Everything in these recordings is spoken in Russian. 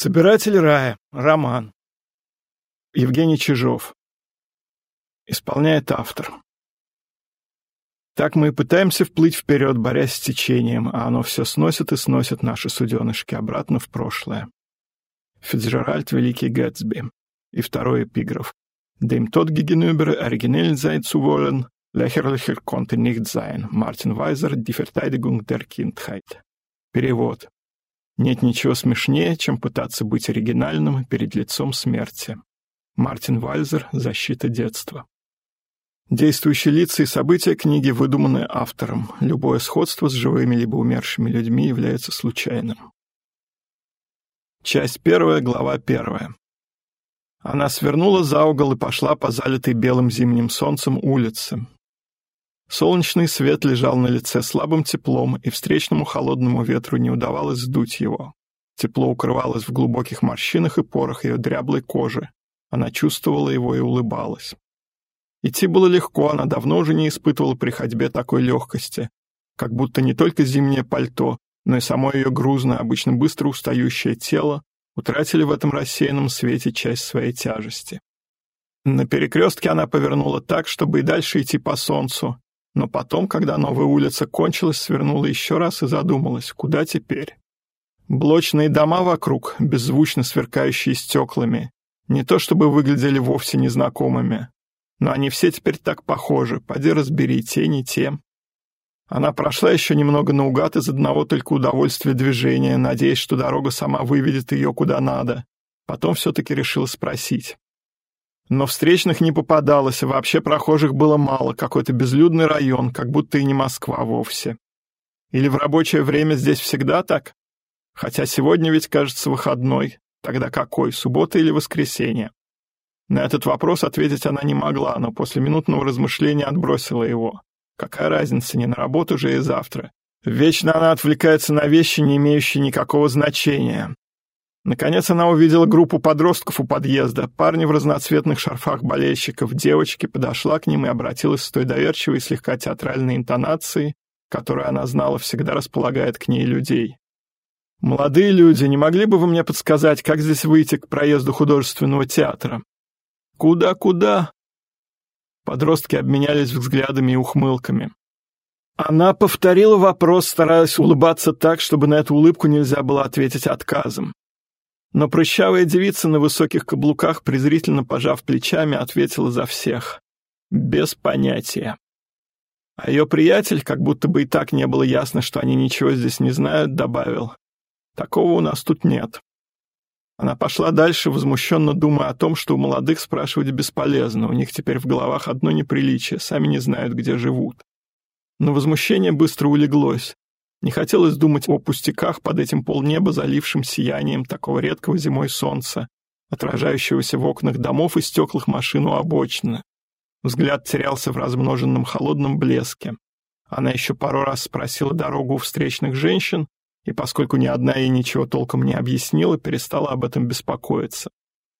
Собиратель рая. Роман. Евгений Чижов. Исполняет автор. Так мы и пытаемся вплыть вперед, борясь с течением, а оно все сносит и сносит наши суденышки обратно в прошлое. Фицджеральд Великий Гэтсби. И второй эпиграф. Dem тот gegenüber originell sein zu wollen, lächerlicher konnte nicht sein. Мартин Вайзер Die Verteidigung der Kindheit. Перевод. Нет ничего смешнее, чем пытаться быть оригинальным перед лицом смерти. Мартин Вальзер «Защита детства». Действующие лица и события книги выдуманы автором. Любое сходство с живыми либо умершими людьми является случайным. Часть первая, глава первая. Она свернула за угол и пошла по залитой белым зимним солнцем улице. Солнечный свет лежал на лице слабым теплом, и встречному холодному ветру не удавалось сдуть его. Тепло укрывалось в глубоких морщинах и порах ее дряблой кожи. Она чувствовала его и улыбалась. Идти было легко, она давно уже не испытывала при ходьбе такой легкости, как будто не только зимнее пальто, но и само ее грузное, обычно быстро устающее тело утратили в этом рассеянном свете часть своей тяжести. На перекрестке она повернула так, чтобы и дальше идти по солнцу, но потом, когда новая улица кончилась, свернула еще раз и задумалась, куда теперь. Блочные дома вокруг, беззвучно сверкающие стеклами, не то чтобы выглядели вовсе незнакомыми, но они все теперь так похожи, поди разбери, те не те. Она прошла еще немного наугад из одного только удовольствия движения, надеясь, что дорога сама выведет ее куда надо. Потом все-таки решила спросить. Но встречных не попадалось, вообще прохожих было мало, какой-то безлюдный район, как будто и не Москва вовсе. Или в рабочее время здесь всегда так? Хотя сегодня ведь, кажется, выходной. Тогда какой, суббота или воскресенье? На этот вопрос ответить она не могла, но после минутного размышления отбросила его. Какая разница, не на работу же и завтра. Вечно она отвлекается на вещи, не имеющие никакого значения. Наконец она увидела группу подростков у подъезда, парни в разноцветных шарфах болельщиков, девочки подошла к ним и обратилась с той доверчивой, слегка театральной интонацией, которую она знала всегда располагает к ней людей. «Молодые люди, не могли бы вы мне подсказать, как здесь выйти к проезду художественного театра?» «Куда-куда?» Подростки обменялись взглядами и ухмылками. Она повторила вопрос, стараясь улыбаться так, чтобы на эту улыбку нельзя было ответить отказом. Но прыщавая девица на высоких каблуках, презрительно пожав плечами, ответила за всех. Без понятия. А ее приятель, как будто бы и так не было ясно, что они ничего здесь не знают, добавил. Такого у нас тут нет. Она пошла дальше, возмущенно думая о том, что у молодых спрашивать бесполезно, у них теперь в головах одно неприличие, сами не знают, где живут. Но возмущение быстро улеглось. Не хотелось думать о пустяках под этим полнеба, залившим сиянием такого редкого зимой солнца, отражающегося в окнах домов и стеклах машин у обочины. Взгляд терялся в размноженном холодном блеске. Она еще пару раз спросила дорогу у встречных женщин, и поскольку ни одна ей ничего толком не объяснила, перестала об этом беспокоиться.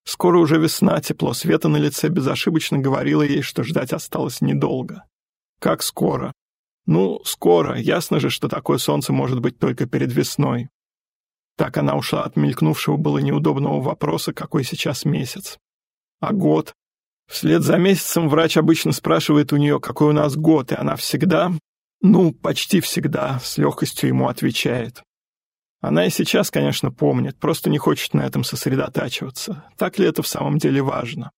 Скоро уже весна, тепло света на лице безошибочно говорило ей, что ждать осталось недолго. Как скоро? Ну, скоро, ясно же, что такое солнце может быть только перед весной. Так она ушла от мелькнувшего было неудобного вопроса, какой сейчас месяц. А год? Вслед за месяцем врач обычно спрашивает у нее, какой у нас год, и она всегда, ну, почти всегда, с легкостью ему отвечает. Она и сейчас, конечно, помнит, просто не хочет на этом сосредотачиваться. Так ли это в самом деле важно?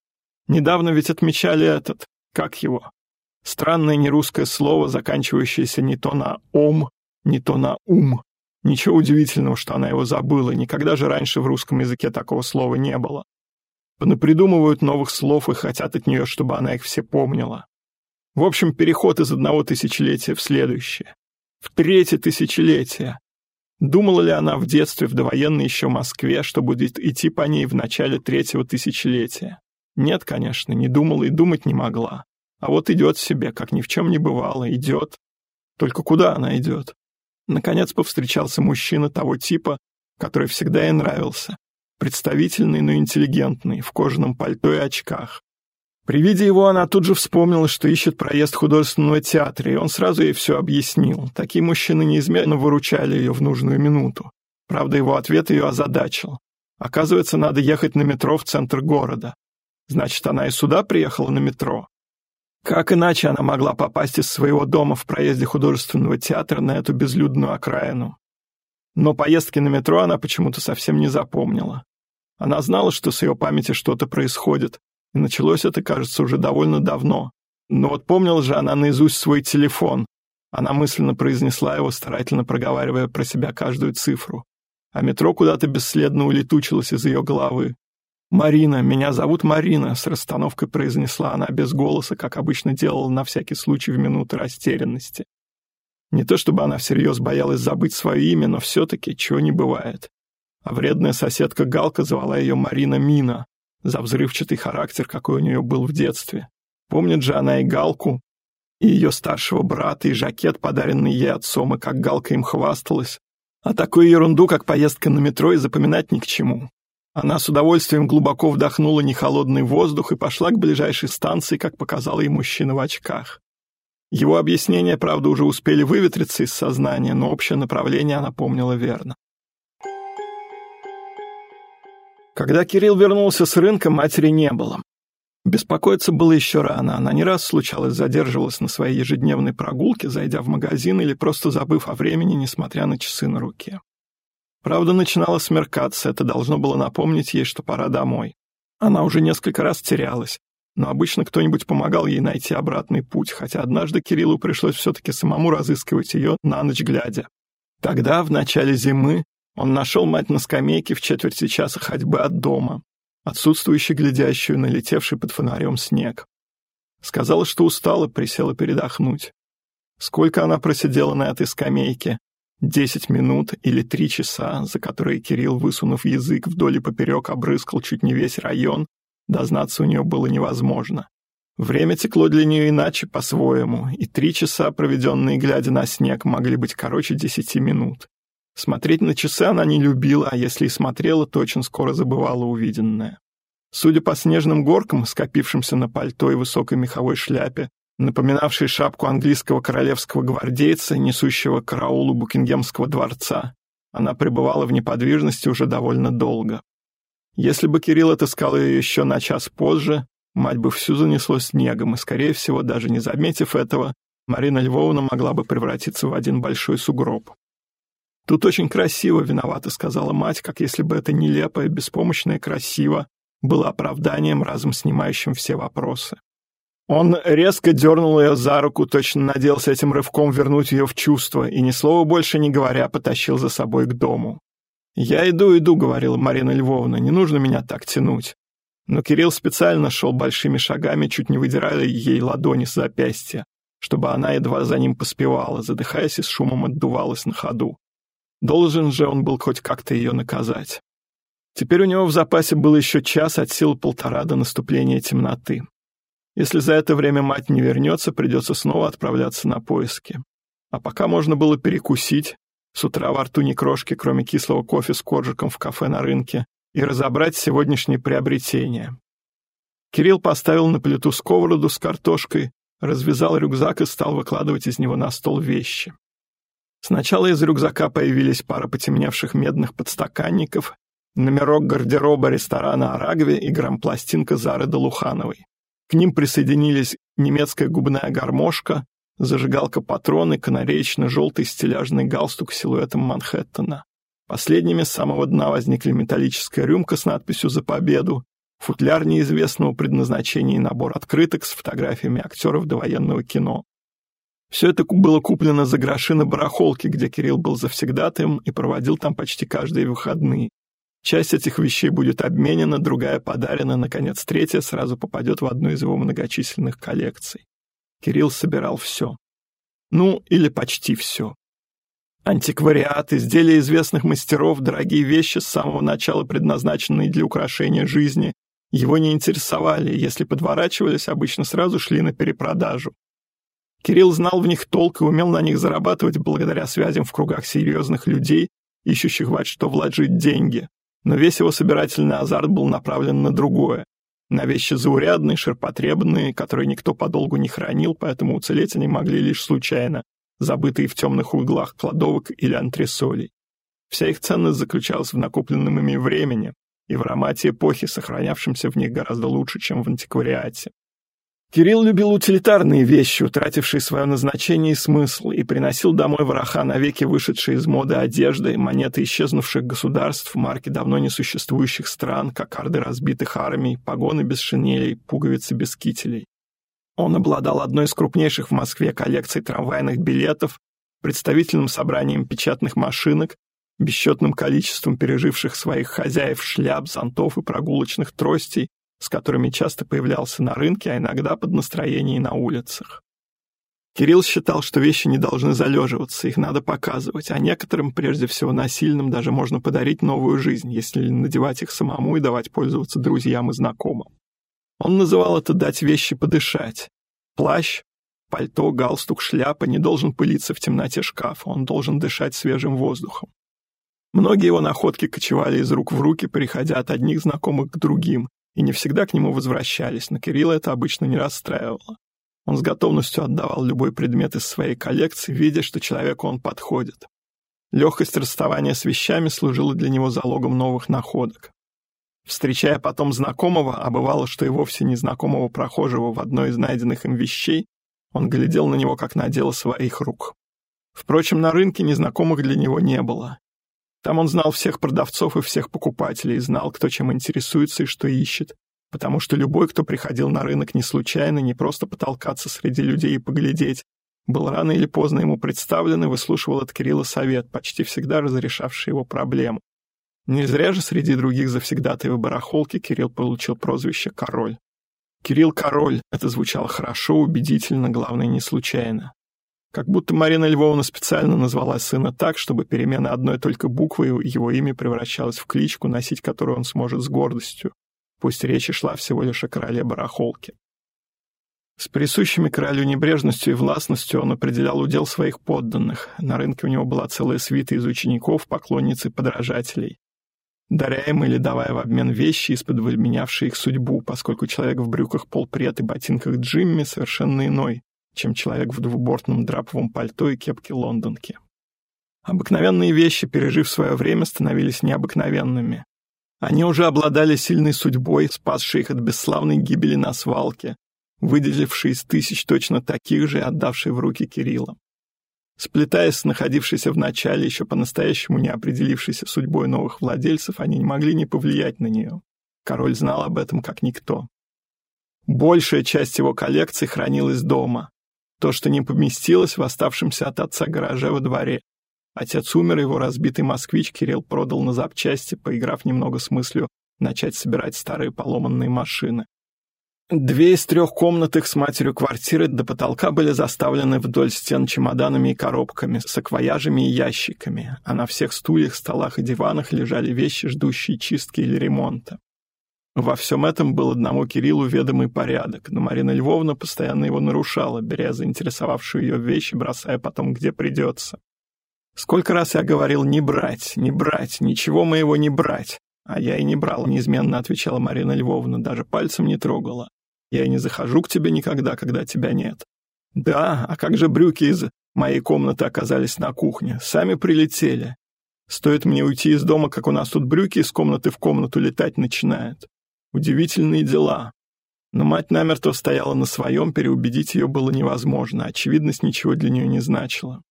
Недавно ведь отмечали этот, как его, Странное нерусское слово, заканчивающееся не то на «ом», не то на «ум». Ничего удивительного, что она его забыла, никогда же раньше в русском языке такого слова не было. Понапридумывают новых слов и хотят от нее, чтобы она их все помнила. В общем, переход из одного тысячелетия в следующее. В третье тысячелетие. Думала ли она в детстве в довоенной еще Москве, что будет идти по ней в начале третьего тысячелетия? Нет, конечно, не думала и думать не могла. А вот идет себе, как ни в чем не бывало, идет. Только куда она идет? Наконец повстречался мужчина того типа, который всегда ей нравился. Представительный, но интеллигентный, в кожаном пальто и очках. При виде его она тут же вспомнила, что ищет проезд художественного театра, и он сразу ей все объяснил. Такие мужчины неизменно выручали ее в нужную минуту. Правда, его ответ ее озадачил. Оказывается, надо ехать на метро в центр города. Значит, она и сюда приехала на метро. Как иначе она могла попасть из своего дома в проезде художественного театра на эту безлюдную окраину? Но поездки на метро она почему-то совсем не запомнила. Она знала, что с ее памяти что-то происходит, и началось это, кажется, уже довольно давно. Но вот помнила же она наизусть свой телефон. Она мысленно произнесла его, старательно проговаривая про себя каждую цифру. А метро куда-то бесследно улетучилось из ее головы. «Марина, меня зовут Марина», — с расстановкой произнесла она без голоса, как обычно делала на всякий случай в минуты растерянности. Не то чтобы она всерьез боялась забыть свое имя, но все-таки чего не бывает. А вредная соседка Галка звала ее Марина Мина за взрывчатый характер, какой у нее был в детстве. Помнит же она и Галку, и ее старшего брата, и жакет, подаренный ей отцом, и как Галка им хвасталась. А такую ерунду, как поездка на метро, и запоминать ни к чему. Она с удовольствием глубоко вдохнула нехолодный воздух и пошла к ближайшей станции, как показал ей мужчина в очках. Его объяснения, правда, уже успели выветриться из сознания, но общее направление она помнила верно. Когда Кирилл вернулся с рынка, матери не было. Беспокоиться было еще рано, она не раз случалось задерживалась на своей ежедневной прогулке, зайдя в магазин или просто забыв о времени, несмотря на часы на руке. Правда, начинало смеркаться, это должно было напомнить ей, что пора домой. Она уже несколько раз терялась, но обычно кто-нибудь помогал ей найти обратный путь, хотя однажды Кириллу пришлось все-таки самому разыскивать ее на ночь глядя. Тогда, в начале зимы, он нашел мать на скамейке в четверти часа ходьбы от дома, отсутствующий глядящую, налетевший под фонарем снег. Сказала, что устала, присела передохнуть. Сколько она просидела на этой скамейке, Десять минут или три часа, за которые Кирилл, высунув язык вдоль и поперек, обрыскал чуть не весь район, дознаться у нее было невозможно. Время текло для нее иначе, по-своему, и три часа, проведенные глядя на снег, могли быть короче десяти минут. Смотреть на часы она не любила, а если и смотрела, то очень скоро забывала увиденное. Судя по снежным горкам, скопившимся на пальто и высокой меховой шляпе, напоминавший шапку английского королевского гвардейца, несущего караулу Букингемского дворца. Она пребывала в неподвижности уже довольно долго. Если бы Кирилл отыскал ее еще на час позже, мать бы всю занесло снегом, и, скорее всего, даже не заметив этого, Марина Львовна могла бы превратиться в один большой сугроб. «Тут очень красиво, виновата», — сказала мать, как если бы это нелепое, беспомощное красиво было оправданием, разом снимающим все вопросы. Он резко дернул ее за руку, точно надеялся этим рывком вернуть ее в чувство, и ни слова больше не говоря, потащил за собой к дому. «Я иду, иду», — говорила Марина Львовна, — «не нужно меня так тянуть». Но Кирилл специально шел большими шагами, чуть не выдирая ей ладони с запястья, чтобы она едва за ним поспевала, задыхаясь и с шумом отдувалась на ходу. Должен же он был хоть как-то ее наказать. Теперь у него в запасе был еще час от сил полтора до наступления темноты. Если за это время мать не вернется, придется снова отправляться на поиски. А пока можно было перекусить, с утра во рту ни крошки, кроме кислого кофе с коржиком в кафе на рынке, и разобрать сегодняшние приобретения. Кирилл поставил на плиту сковороду с картошкой, развязал рюкзак и стал выкладывать из него на стол вещи. Сначала из рюкзака появились пара потемневших медных подстаканников, номерок гардероба ресторана «Арагве» и грампластинка Зары Долухановой. К ним присоединились немецкая губная гармошка, зажигалка патроны, канареечно-желтый стиляжный галстук с силуэтом Манхэттена. Последними с самого дна возникли металлическая рюмка с надписью «За победу», футляр неизвестного предназначения и набор открыток с фотографиями актеров довоенного кино. Все это было куплено за гроши на барахолке, где Кирилл был завсегдатаем и проводил там почти каждые выходные. Часть этих вещей будет обменена, другая подарена, наконец, третья сразу попадет в одну из его многочисленных коллекций. Кирилл собирал все. Ну, или почти все. Антиквариат, изделия известных мастеров, дорогие вещи с самого начала предназначенные для украшения жизни, его не интересовали, если подворачивались, обычно сразу шли на перепродажу. Кирилл знал в них толк и умел на них зарабатывать благодаря связям в кругах серьезных людей, ищущих во что вложить деньги. Но весь его собирательный азарт был направлен на другое. На вещи заурядные, ширпотребные, которые никто подолгу не хранил, поэтому уцелеть они могли лишь случайно, забытые в темных углах кладовок или антресолей. Вся их ценность заключалась в накопленном ими времени, и в аромате эпохи, сохранявшемся в них гораздо лучше, чем в антиквариате. Кирилл любил утилитарные вещи, утратившие свое назначение и смысл, и приносил домой вороха навеки вышедшие из моды одежды, монеты исчезнувших государств, марки давно несуществующих стран, кокарды разбитых армий, погоны без шинелей, пуговицы без кителей. Он обладал одной из крупнейших в Москве коллекций трамвайных билетов, представительным собранием печатных машинок, бесчетным количеством переживших своих хозяев шляп, зонтов и прогулочных тростей, с которыми часто появлялся на рынке, а иногда под настроение на улицах. Кирилл считал, что вещи не должны залеживаться, их надо показывать, а некоторым, прежде всего насильным, даже можно подарить новую жизнь, если надевать их самому и давать пользоваться друзьям и знакомым. Он называл это «дать вещи подышать». Плащ, пальто, галстук, шляпа не должен пылиться в темноте шкафа, он должен дышать свежим воздухом. Многие его находки кочевали из рук в руки, переходя от одних знакомых к другим, и не всегда к нему возвращались, но Кирилла это обычно не расстраивало. Он с готовностью отдавал любой предмет из своей коллекции, видя, что человеку он подходит. Легкость расставания с вещами служила для него залогом новых находок. Встречая потом знакомого, а бывало, что и вовсе незнакомого прохожего в одной из найденных им вещей, он глядел на него, как на дело своих рук. Впрочем, на рынке незнакомых для него не было. Там он знал всех продавцов и всех покупателей, знал, кто чем интересуется и что ищет, потому что любой, кто приходил на рынок не случайно, не просто потолкаться среди людей и поглядеть, был рано или поздно ему представлен и выслушивал от Кирилла совет, почти всегда разрешавший его проблему. Не зря же среди других завсегдатаев барахолки Кирилл получил прозвище «Король». Кирилл Король, это звучало хорошо, убедительно, главное, не случайно. Как будто Марина Львовна специально назвала сына так, чтобы перемена одной только буквы его имя превращалась в кличку, носить которую он сможет с гордостью, пусть речь шла всего лишь о короле барахолки. С присущими королю небрежностью и властностью он определял удел своих подданных. На рынке у него была целая свита из учеников, поклонниц и подражателей. Даря им или давая в обмен вещи, из-под менявшие их судьбу, поскольку человек в брюках полпред и ботинках Джимми совершенно иной, чем человек в двубортном драповом пальто и кепке лондонки. Обыкновенные вещи, пережив свое время, становились необыкновенными. Они уже обладали сильной судьбой, спасшей их от бесславной гибели на свалке, выделившей из тысяч точно таких же и отдавшей в руки Кирилла. Сплетаясь с находившейся в начале, еще по-настоящему не определившейся судьбой новых владельцев, они не могли не повлиять на нее. Король знал об этом как никто. Большая часть его коллекции хранилась дома, то, что не поместилось в оставшемся от отца гараже во дворе. Отец умер, его разбитый москвич Кирилл продал на запчасти, поиграв немного с мыслью начать собирать старые поломанные машины. Две из трех комнат их с матерью квартиры до потолка были заставлены вдоль стен чемоданами и коробками, саквояжами и ящиками, а на всех стульях, столах и диванах лежали вещи, ждущие чистки или ремонта. Во всем этом был одному Кириллу ведомый порядок, но Марина Львовна постоянно его нарушала, беря заинтересовавшую ее вещи, бросая потом где придется. Сколько раз я говорил «не брать, не брать, ничего моего не брать», а я и не брал, неизменно отвечала Марина Львовна, даже пальцем не трогала. Я и не захожу к тебе никогда, когда тебя нет. Да, а как же брюки из моей комнаты оказались на кухне? Сами прилетели. Стоит мне уйти из дома, как у нас тут брюки из комнаты в комнату летать начинают. Удивительные дела. Но мать намертво стояла на своем, переубедить ее было невозможно, очевидность ничего для нее не значила.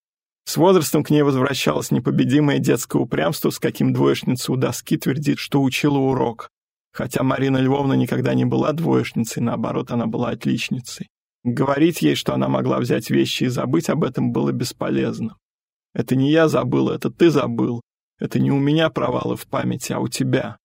С возрастом к ней возвращалось непобедимое детское упрямство, с каким двоечница у доски твердит, что учила урок. Хотя Марина Львовна никогда не была двоечницей, наоборот, она была отличницей. Говорить ей, что она могла взять вещи и забыть об этом, было бесполезно. Это не я забыл, это ты забыл. Это не у меня провалы в памяти, а у тебя.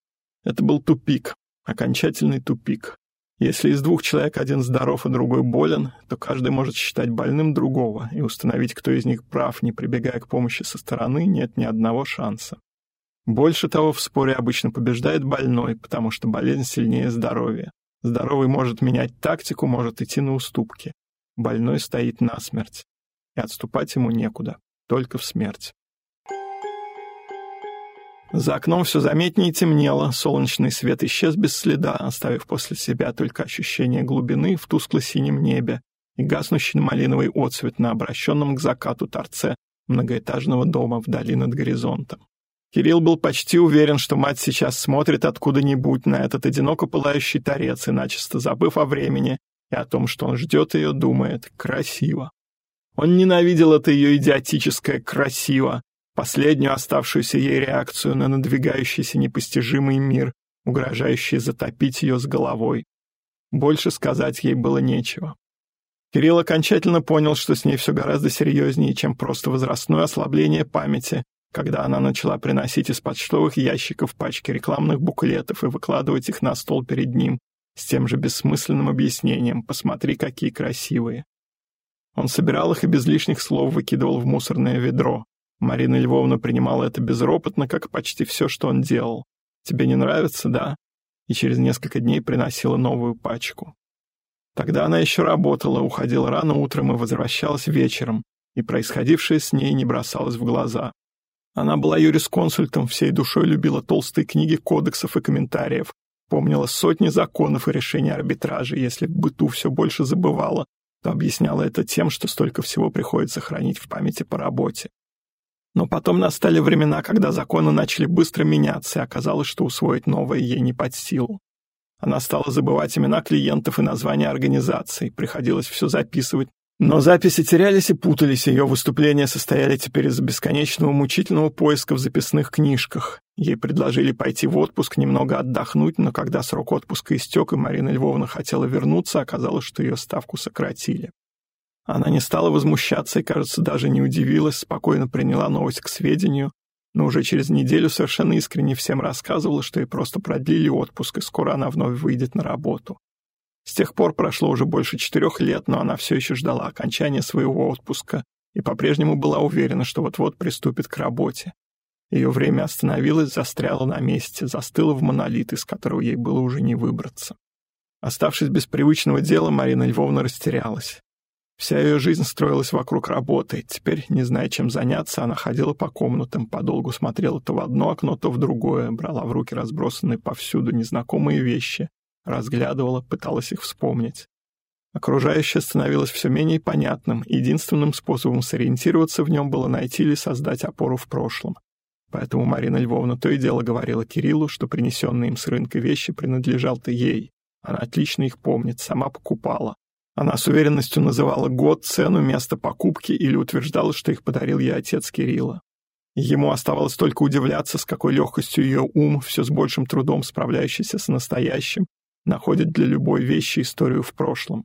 Это был тупик. Окончательный тупик. Если из двух человек один здоров, а другой болен, то каждый может считать больным другого, и установить, кто из них прав, не прибегая к помощи со стороны, нет ни одного шанса. Больше того, в споре обычно побеждает больной, потому что болезнь сильнее здоровья. Здоровый может менять тактику, может идти на уступки. Больной стоит насмерть. И отступать ему некуда, только в смерть. За окном все заметнее темнело, солнечный свет исчез без следа, оставив после себя только ощущение глубины в тускло-синем небе и гаснущий малиновый отцвет на обращенном к закату торце многоэтажного дома вдали над горизонтом. Кирилл был почти уверен, что мать сейчас смотрит откуда-нибудь на этот одиноко пылающий торец, и начисто забыв о времени и о том, что он ждет ее, думает «красиво». Он ненавидел это ее идиотическое «красиво», последнюю оставшуюся ей реакцию на надвигающийся непостижимый мир, угрожающий затопить ее с головой. Больше сказать ей было нечего. Кирилл окончательно понял, что с ней все гораздо серьезнее, чем просто возрастное ослабление памяти, когда она начала приносить из почтовых ящиков пачки рекламных буклетов и выкладывать их на стол перед ним с тем же бессмысленным объяснением «посмотри, какие красивые». Он собирал их и без лишних слов выкидывал в мусорное ведро. Марина Львовна принимала это безропотно, как почти все, что он делал. «Тебе не нравится, да?» И через несколько дней приносила новую пачку. Тогда она еще работала, уходила рано утром и возвращалась вечером, и происходившее с ней не бросалось в глаза. Она была юрисконсультом, всей душой любила толстые книги кодексов и комментариев, помнила сотни законов и решений арбитража, если в быту все больше забывала, то объясняла это тем, что столько всего приходится хранить в памяти по работе. Но потом настали времена, когда законы начали быстро меняться, и оказалось, что усвоить новое ей не под силу. Она стала забывать имена клиентов и названия организаций, приходилось все записывать. Но записи терялись и путались, ее выступления состояли теперь из бесконечного мучительного поиска в записных книжках. Ей предложили пойти в отпуск, немного отдохнуть, но когда срок отпуска истек, и Марина Львовна хотела вернуться, оказалось, что ее ставку сократили. Она не стала возмущаться и, кажется, даже не удивилась, спокойно приняла новость к сведению, но уже через неделю совершенно искренне всем рассказывала, что ей просто продлили отпуск, и скоро она вновь выйдет на работу. С тех пор прошло уже больше четырех лет, но она все еще ждала окончания своего отпуска и по-прежнему была уверена, что вот-вот приступит к работе. Ее время остановилось, застряло на месте, застыло в монолит, из которого ей было уже не выбраться. Оставшись без привычного дела, Марина Львовна растерялась. Вся ее жизнь строилась вокруг работы. Теперь, не зная, чем заняться, она ходила по комнатам, подолгу смотрела то в одно окно, то в другое, брала в руки разбросанные повсюду незнакомые вещи, разглядывала, пыталась их вспомнить. Окружающее становилось все менее понятным, единственным способом сориентироваться в нем было найти или создать опору в прошлом. Поэтому Марина Львовна то и дело говорила Кириллу, что принесенные им с рынка вещи принадлежал-то ей. Она отлично их помнит, сама покупала. Она с уверенностью называла год, цену, место покупки или утверждала, что их подарил ей отец Кирилла. Ему оставалось только удивляться, с какой легкостью ее ум, все с большим трудом справляющийся с настоящим, находит для любой вещи историю в прошлом.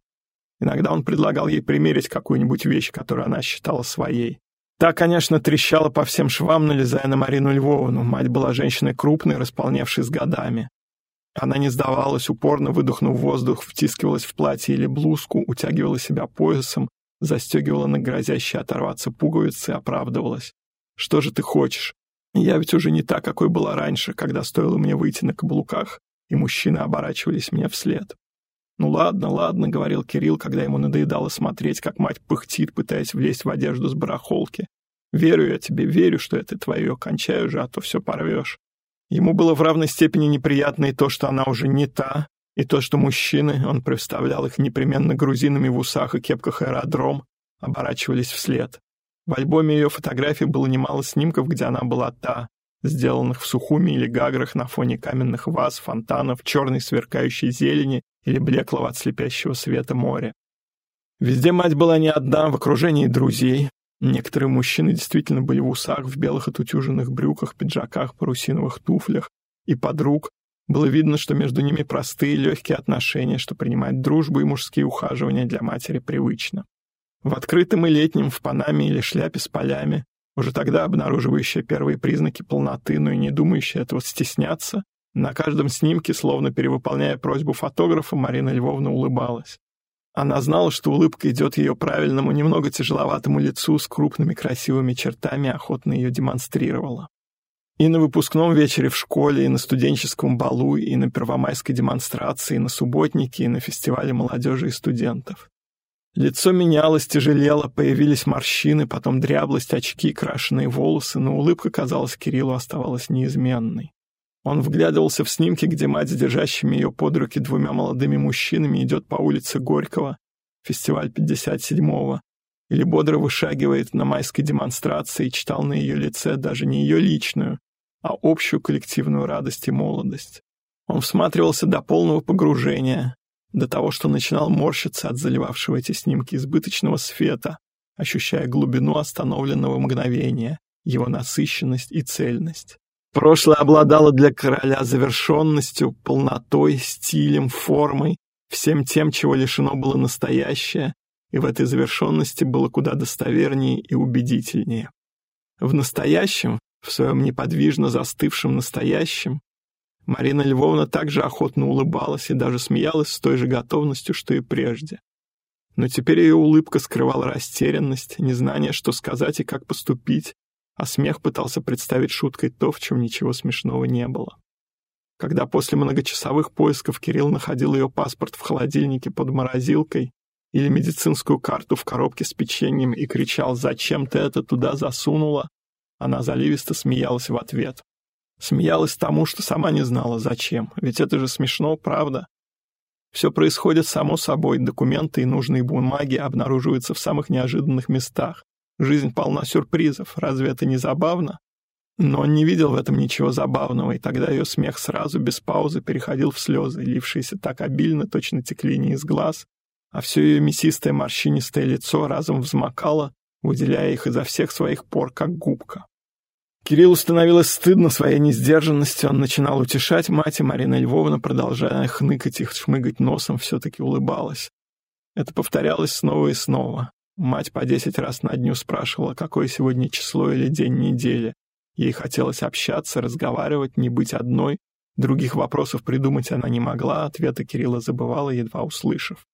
Иногда он предлагал ей примерить какую-нибудь вещь, которую она считала своей. Та, конечно, трещала по всем швам, налезая на Марину Львовну. Мать была женщиной крупной, располневшей с годами. Она не сдавалась, упорно выдохнув воздух, втискивалась в платье или блузку, утягивала себя поясом, застегивала на грозящие оторваться пуговицы, оправдывалась. «Что же ты хочешь? Я ведь уже не та, какой была раньше, когда стоило мне выйти на каблуках, и мужчины оборачивались мне вслед». «Ну ладно, ладно», — говорил Кирилл, когда ему надоедало смотреть, как мать пыхтит, пытаясь влезть в одежду с барахолки. «Верю я тебе, верю, что это твое, кончаю же, а то все порвешь». Ему было в равной степени неприятно и то, что она уже не та, и то, что мужчины, он представлял их непременно грузинами в усах и кепках аэродром, оборачивались вслед. В альбоме ее фотографий было немало снимков, где она была та, сделанных в Сухуми или Гаграх на фоне каменных ваз, фонтанов, черной сверкающей зелени или блеклого от слепящего света моря. Везде мать была не одна, в окружении друзей, Некоторые мужчины действительно были в усах, в белых отутюженных брюках, пиджаках, парусиновых туфлях, и подруг. Было видно, что между ними простые легкие отношения, что принимать дружбу и мужские ухаживания для матери привычно. В открытом и летнем, в панаме или шляпе с полями, уже тогда обнаруживающая первые признаки полноты, но и не думающая этого стесняться, на каждом снимке, словно перевыполняя просьбу фотографа, Марина Львовна улыбалась. Она знала, что улыбка идет ее правильному, немного тяжеловатому лицу с крупными красивыми чертами, охотно ее демонстрировала. И на выпускном вечере в школе, и на студенческом балу, и на первомайской демонстрации, и на субботнике, и на фестивале молодежи и студентов. Лицо менялось, тяжелело, появились морщины, потом дряблость, очки, крашеные волосы, но улыбка, казалось, Кириллу оставалась неизменной. Он вглядывался в снимки, где мать держащими ее под руки двумя молодыми мужчинами идет по улице Горького, фестиваль 57-го, или бодро вышагивает на майской демонстрации и читал на ее лице даже не ее личную, а общую коллективную радость и молодость. Он всматривался до полного погружения, до того, что начинал морщиться от заливавшего эти снимки избыточного света, ощущая глубину остановленного мгновения, его насыщенность и цельность. Прошлое обладало для короля завершенностью, полнотой, стилем, формой, всем тем, чего лишено было настоящее, и в этой завершенности было куда достовернее и убедительнее. В настоящем, в своем неподвижно застывшем настоящем, Марина Львовна также охотно улыбалась и даже смеялась с той же готовностью, что и прежде. Но теперь ее улыбка скрывала растерянность, незнание, что сказать и как поступить, а смех пытался представить шуткой то, в чем ничего смешного не было. Когда после многочасовых поисков Кирилл находил ее паспорт в холодильнике под морозилкой или медицинскую карту в коробке с печеньем и кричал «Зачем ты это туда засунула?», она заливисто смеялась в ответ. Смеялась тому, что сама не знала, зачем, ведь это же смешно, правда? Все происходит само собой, документы и нужные бумаги обнаруживаются в самых неожиданных местах. Жизнь полна сюрпризов, разве это не забавно? Но он не видел в этом ничего забавного, и тогда ее смех сразу, без паузы, переходил в слезы, лившиеся так обильно, точно текли не из глаз, а все ее мясистое морщинистое лицо разом взмокало, выделяя их изо всех своих пор, как губка. Кириллу становилось стыдно своей несдержанности, он начинал утешать мать, и Марина Львовна, продолжая хныкать и шмыгать носом, все-таки улыбалась. Это повторялось снова и снова. Мать по десять раз на дню спрашивала, какое сегодня число или день недели. Ей хотелось общаться, разговаривать, не быть одной. Других вопросов придумать она не могла, ответы Кирилла забывала, едва услышав.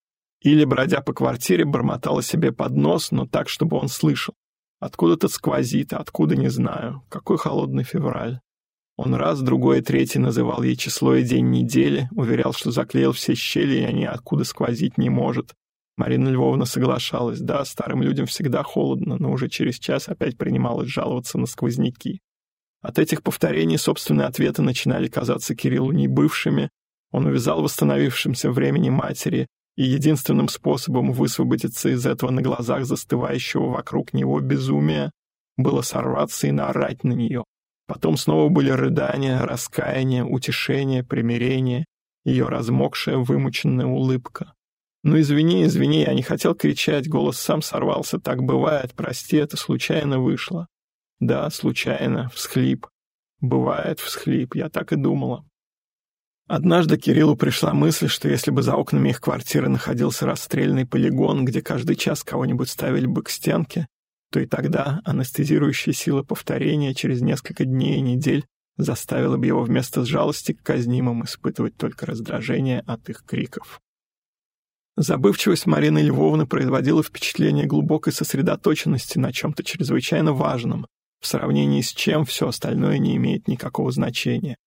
Или, бродя по квартире, бормотала себе под нос, но так, чтобы он слышал. Откуда-то сквозит, откуда не знаю. Какой холодный февраль. Он раз, другой и третий называл ей число и день недели, уверял, что заклеил все щели, и они откуда сквозить не может. Марина Львовна соглашалась. Да, старым людям всегда холодно, но уже через час опять принималась жаловаться на сквозняки. От этих повторений собственные ответы начинали казаться Кириллу небывшими. Он увязал восстановившимся времени матери, и единственным способом высвободиться из этого на глазах застывающего вокруг него безумия было сорваться и наорать на нее. Потом снова были рыдания, раскаяние, утешение, примирение, ее размокшая, вымученная улыбка. «Ну извини, извини, я не хотел кричать, голос сам сорвался, так бывает, прости, это случайно вышло». «Да, случайно, всхлип. Бывает всхлип, я так и думала». Однажды Кириллу пришла мысль, что если бы за окнами их квартиры находился расстрельный полигон, где каждый час кого-нибудь ставили бы к стенке, то и тогда анестезирующая сила повторения через несколько дней и недель заставила бы его вместо жалости к казнимым испытывать только раздражение от их криков. Забывчивость Марины Львовны производила впечатление глубокой сосредоточенности на чем-то чрезвычайно важном, в сравнении с чем все остальное не имеет никакого значения.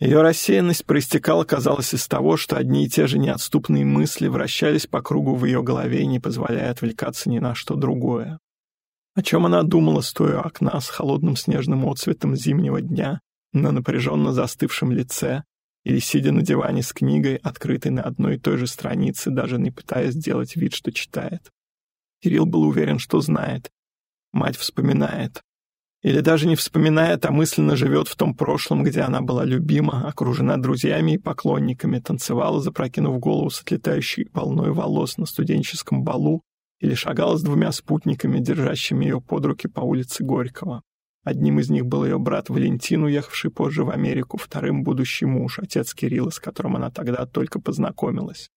Ее рассеянность проистекала, казалось, из того, что одни и те же неотступные мысли вращались по кругу в ее голове, не позволяя отвлекаться ни на что другое. О чем она думала, стоя у окна с холодным снежным отцветом зимнего дня на напряженно застывшем лице или сидя на диване с книгой, открытой на одной и той же странице, даже не пытаясь сделать вид, что читает. Кирилл был уверен, что знает. Мать вспоминает. Или даже не вспоминает, а мысленно живет в том прошлом, где она была любима, окружена друзьями и поклонниками, танцевала, запрокинув голову с отлетающей волной волос на студенческом балу, или шагала с двумя спутниками, держащими ее под руки по улице Горького. Одним из них был ее брат Валентин, уехавший позже в Америку, вторым — будущий муж, отец Кирилла, с которым она тогда только познакомилась.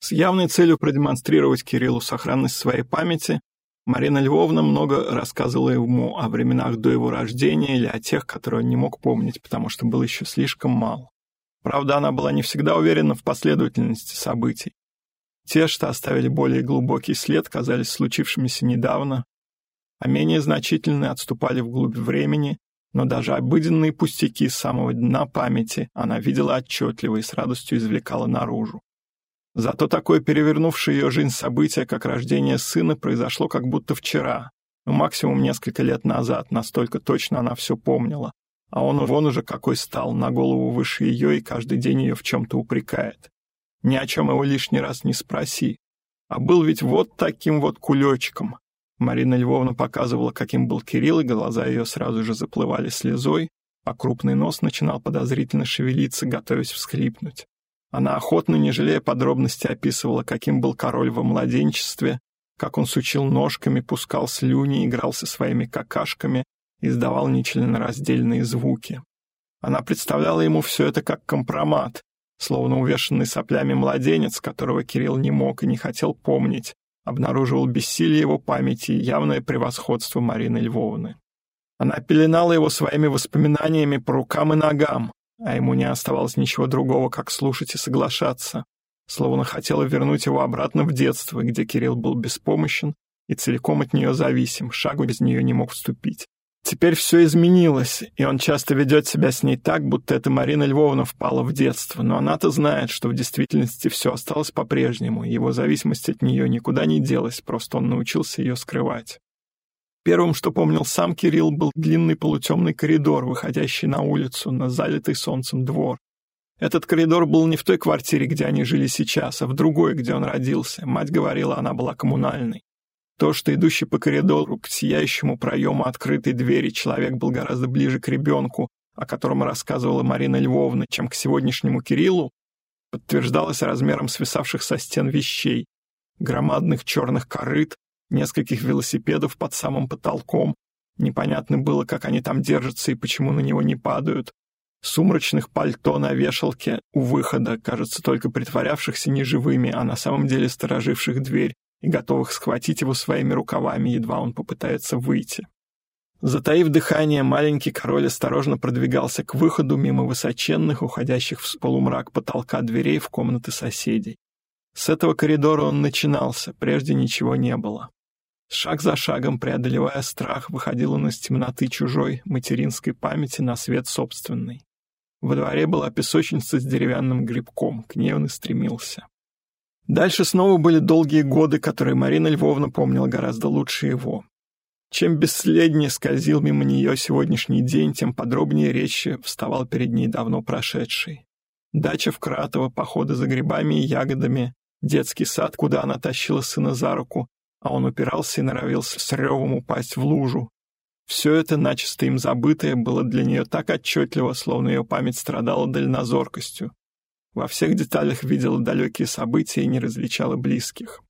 С явной целью продемонстрировать Кириллу сохранность своей памяти, Марина Львовна много рассказывала ему о временах до его рождения или о тех, которые он не мог помнить, потому что был еще слишком мал. Правда, она была не всегда уверена в последовательности событий. Те, что оставили более глубокий след, казались случившимися недавно, а менее значительные отступали вглубь времени, но даже обыденные пустяки с самого дна памяти она видела отчетливо и с радостью извлекала наружу. Зато такое перевернувшее ее жизнь событие, как рождение сына, произошло как будто вчера, ну, максимум несколько лет назад, настолько точно она все помнила. А он вон уже какой стал, на голову выше ее и каждый день ее в чем-то упрекает. Ни о чем его лишний раз не спроси. А был ведь вот таким вот кулечком. Марина Львовна показывала, каким был Кирилл, и глаза ее сразу же заплывали слезой, а крупный нос начинал подозрительно шевелиться, готовясь всхлипнуть. Она охотно, не жалея подробностей, описывала, каким был король во младенчестве, как он сучил ножками, пускал слюни, играл со своими какашками, издавал нечленораздельные звуки. Она представляла ему все это как компромат, словно увешанный соплями младенец, которого Кирилл не мог и не хотел помнить, обнаруживал бессилие его памяти и явное превосходство Марины Львовны. Она пеленала его своими воспоминаниями по рукам и ногам, а ему не оставалось ничего другого, как слушать и соглашаться, словно хотела вернуть его обратно в детство, где Кирилл был беспомощен и целиком от нее зависим, шагу без нее не мог вступить. Теперь все изменилось, и он часто ведет себя с ней так, будто это Марина Львовна впала в детство, но она-то знает, что в действительности все осталось по-прежнему, его зависимость от нее никуда не делась, просто он научился ее скрывать. Первым, что помнил сам Кирилл, был длинный полутемный коридор, выходящий на улицу, на залитый солнцем двор. Этот коридор был не в той квартире, где они жили сейчас, а в другой, где он родился. Мать говорила, она была коммунальной. То, что идущий по коридору к сияющему проему открытой двери человек был гораздо ближе к ребенку, о котором рассказывала Марина Львовна, чем к сегодняшнему Кириллу, подтверждалось размером свисавших со стен вещей, громадных черных корыт, нескольких велосипедов под самым потолком. Непонятно было, как они там держатся и почему на него не падают. Сумрачных пальто на вешалке у выхода, кажется, только притворявшихся неживыми, а на самом деле стороживших дверь, и готовых схватить его своими рукавами, едва он попытается выйти. Затаив дыхание, маленький король осторожно продвигался к выходу мимо высоченных, уходящих в полумрак потолка дверей в комнаты соседей. С этого коридора он начинался, прежде ничего не было. Шаг за шагом, преодолевая страх, выходил он из темноты чужой материнской памяти на свет собственный. Во дворе была песочница с деревянным грибком, к ней он и стремился. Дальше снова были долгие годы, которые Марина Львовна помнила гораздо лучше его. Чем бесследнее скользил мимо нее сегодняшний день, тем подробнее речи вставал перед ней давно прошедший. Дача в Кратово, походы за грибами и ягодами, детский сад, куда она тащила сына за руку, а он упирался и норовился с ревом упасть в лужу. Все это, начисто им забытое, было для нее так отчетливо, словно ее память страдала дальнозоркостью. Во всех деталях видела далекие события и не различала близких.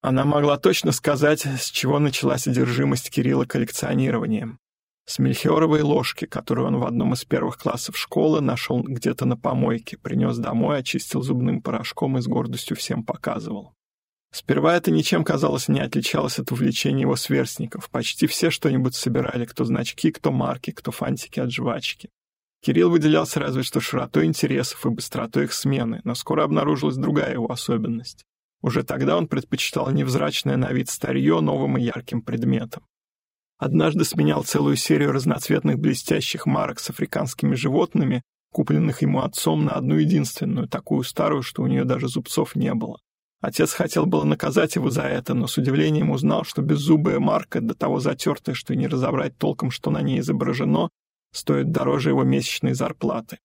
Она могла точно сказать, с чего началась одержимость Кирилла коллекционированием. С мельхиоровой ложки, которую он в одном из первых классов школы нашел где-то на помойке, принес домой, очистил зубным порошком и с гордостью всем показывал. Сперва это ничем, казалось, не отличалось от увлечения его сверстников. Почти все что-нибудь собирали, кто значки, кто марки, кто фантики от жвачки. Кирилл выделялся разве что широтой интересов и быстротой их смены, но скоро обнаружилась другая его особенность. Уже тогда он предпочитал невзрачное на вид старье новым и ярким предметом. Однажды сменял целую серию разноцветных блестящих марок с африканскими животными, купленных ему отцом на одну единственную, такую старую, что у нее даже зубцов не было. Отец хотел было наказать его за это, но с удивлением узнал, что беззубая марка, до того затертая, что не разобрать толком, что на ней изображено, стоит дороже его месячной зарплаты.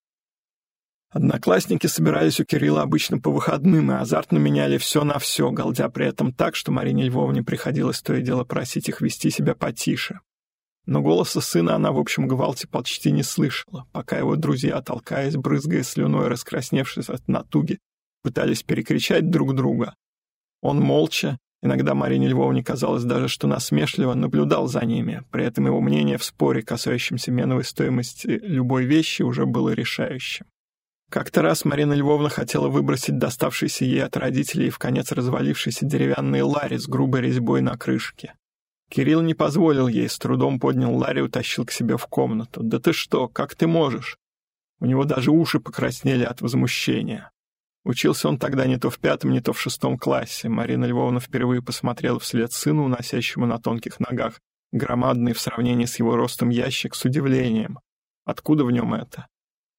Одноклассники собирались у Кирилла обычно по выходным и азартно меняли все на все, галдя при этом так, что Марине Львовне приходилось то и дело просить их вести себя потише. Но голоса сына она в общем гвалте почти не слышала, пока его друзья, толкаясь, брызгая слюной, раскрасневшись от натуги, пытались перекричать друг друга. Он молча, Иногда Марине Львовне казалось даже, что насмешливо наблюдал за ними, при этом его мнение в споре, касающемся меновой стоимости любой вещи, уже было решающим. Как-то раз Марина Львовна хотела выбросить доставшийся ей от родителей в конец развалившийся деревянный ларь с грубой резьбой на крышке. Кирилл не позволил ей, с трудом поднял ларь и утащил к себе в комнату. «Да ты что, как ты можешь?» У него даже уши покраснели от возмущения. Учился он тогда не то в пятом, не то в шестом классе. Марина Львовна впервые посмотрела вслед сыну, уносящему на тонких ногах громадный в сравнении с его ростом ящик с удивлением. Откуда в нем это?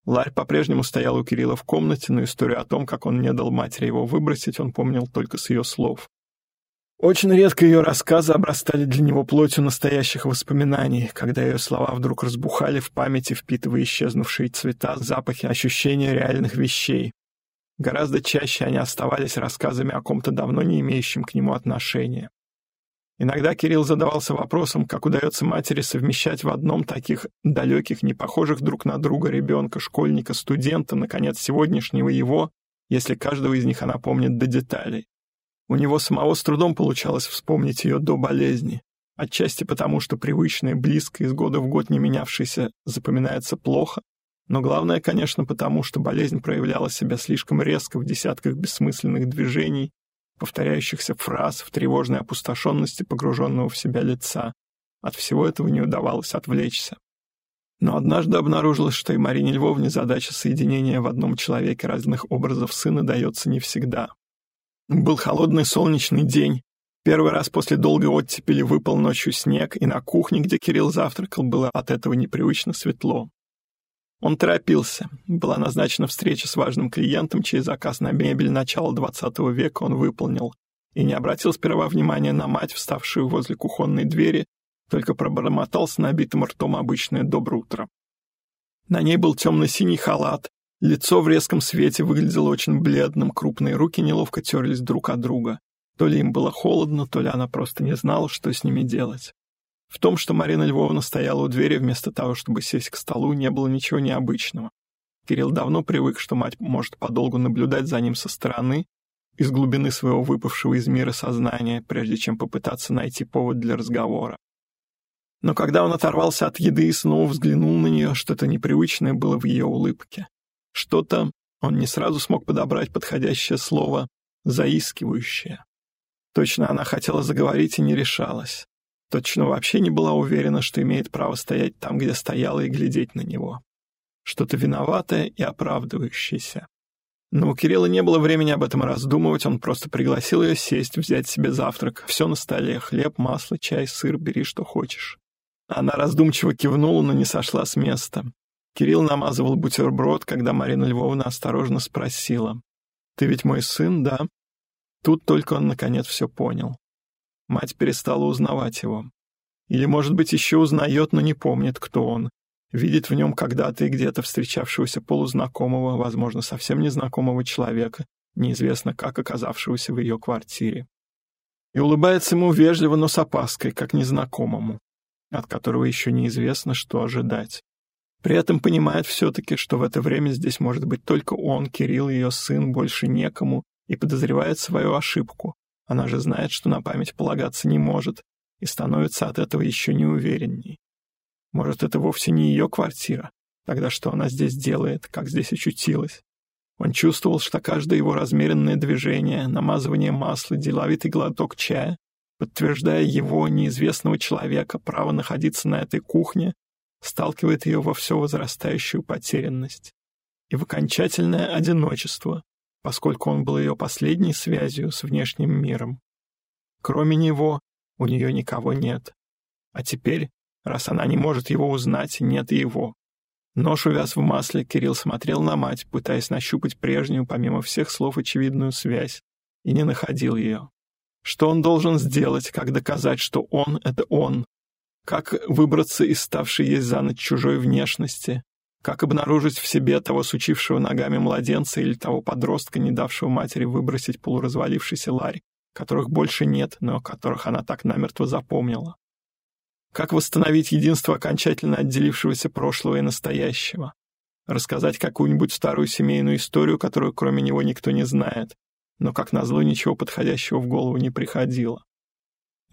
Ларь по-прежнему стоял у Кирилла в комнате, но историю о том, как он не дал матери его выбросить, он помнил только с ее слов. Очень редко ее рассказы обрастали для него плотью настоящих воспоминаний, когда ее слова вдруг разбухали в памяти, впитывая исчезнувшие цвета, запахи, ощущения реальных вещей. Гораздо чаще они оставались рассказами о ком-то давно не имеющем к нему отношения. Иногда Кирилл задавался вопросом, как удается матери совмещать в одном таких далеких, не похожих друг на друга ребенка, школьника, студента, наконец, сегодняшнего его, если каждого из них она помнит до деталей. У него самого с трудом получалось вспомнить ее до болезни, отчасти потому, что привычное, близко, из года в год не менявшееся, запоминается плохо, но главное, конечно, потому, что болезнь проявляла себя слишком резко в десятках бессмысленных движений, повторяющихся фраз в тревожной опустошенности погруженного в себя лица. От всего этого не удавалось отвлечься. Но однажды обнаружилось, что и Марине Львовне задача соединения в одном человеке разных образов сына дается не всегда. Был холодный солнечный день. Первый раз после долгой оттепели выпал ночью снег, и на кухне, где Кирилл завтракал, было от этого непривычно светло. Он торопился. Была назначена встреча с важным клиентом, чей заказ на мебель начала XX века он выполнил, и не обратил сперва внимания на мать, вставшую возле кухонной двери, только пробормотал с набитым ртом обычное «доброе утро». На ней был темно-синий халат, лицо в резком свете выглядело очень бледным, крупные руки неловко терлись друг от друга. То ли им было холодно, то ли она просто не знала, что с ними делать. В том, что Марина Львовна стояла у двери вместо того, чтобы сесть к столу, не было ничего необычного. Кирилл давно привык, что мать может подолгу наблюдать за ним со стороны, из глубины своего выпавшего из мира сознания, прежде чем попытаться найти повод для разговора. Но когда он оторвался от еды и снова взглянул на нее, что-то непривычное было в ее улыбке. Что-то, он не сразу смог подобрать подходящее слово, заискивающее. Точно она хотела заговорить и не решалась. Точно вообще не была уверена, что имеет право стоять там, где стояла, и глядеть на него. Что-то виноватое и оправдывающееся. Но у Кирилла не было времени об этом раздумывать, он просто пригласил ее сесть, взять себе завтрак. Все на столе — хлеб, масло, чай, сыр, бери, что хочешь. Она раздумчиво кивнула, но не сошла с места. Кирилл намазывал бутерброд, когда Марина Львовна осторожно спросила. «Ты ведь мой сын, да?» Тут только он, наконец, все понял. Мать перестала узнавать его. Или, может быть, еще узнает, но не помнит, кто он. Видит в нем когда-то и где-то встречавшегося полузнакомого, возможно, совсем незнакомого человека, неизвестно как оказавшегося в ее квартире. И улыбается ему вежливо, но с опаской, как незнакомому, от которого еще неизвестно, что ожидать. При этом понимает все-таки, что в это время здесь может быть только он, Кирилл, ее сын, больше некому, и подозревает свою ошибку, она же знает, что на память полагаться не может, и становится от этого еще неуверенней. Может, это вовсе не ее квартира? Тогда что она здесь делает, как здесь очутилась? Он чувствовал, что каждое его размеренное движение, намазывание масла, деловитый глоток чая, подтверждая его, неизвестного человека, право находиться на этой кухне, сталкивает ее во все возрастающую потерянность и в окончательное одиночество, поскольку он был ее последней связью с внешним миром. Кроме него у нее никого нет. А теперь, раз она не может его узнать, нет и его. Нож увяз в масле, Кирилл смотрел на мать, пытаясь нащупать прежнюю, помимо всех слов, очевидную связь, и не находил ее. Что он должен сделать, как доказать, что он — это он? Как выбраться из ставшей есть за ночь чужой внешности? Как обнаружить в себе того сучившего ногами младенца или того подростка, не давшего матери выбросить полуразвалившийся ларь, которых больше нет, но которых она так намертво запомнила? Как восстановить единство окончательно отделившегося прошлого и настоящего? Рассказать какую-нибудь старую семейную историю, которую кроме него никто не знает, но, как назло, ничего подходящего в голову не приходило.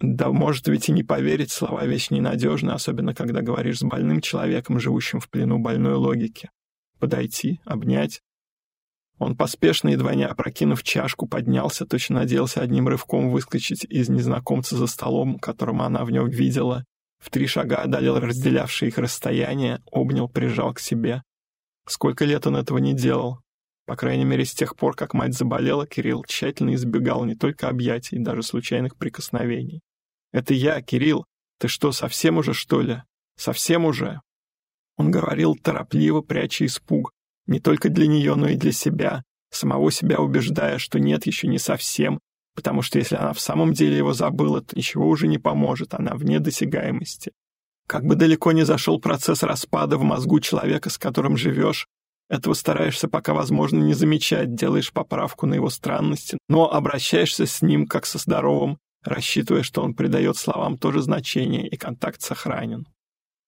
Да может ведь и не поверить, слова вещь ненадежны, особенно когда говоришь с больным человеком, живущим в плену больной логики. Подойти, обнять. Он поспешно, едва не опрокинув чашку, поднялся, точно надеялся одним рывком выскочить из незнакомца за столом, которым она в нем видела. В три шага одолел разделявшее их расстояние, обнял, прижал к себе. Сколько лет он этого не делал? По крайней мере, с тех пор, как мать заболела, Кирилл тщательно избегал не только объятий, даже случайных прикосновений. «Это я, Кирилл. Ты что, совсем уже, что ли? Совсем уже?» Он говорил торопливо, пряча испуг. Не только для нее, но и для себя, самого себя убеждая, что нет, еще не совсем, потому что если она в самом деле его забыла, то ничего уже не поможет, она вне досягаемости. Как бы далеко не зашел процесс распада в мозгу человека, с которым живешь, этого стараешься пока возможно не замечать, делаешь поправку на его странности, но обращаешься с ним как со здоровым, рассчитывая, что он придает словам тоже значение и контакт сохранен.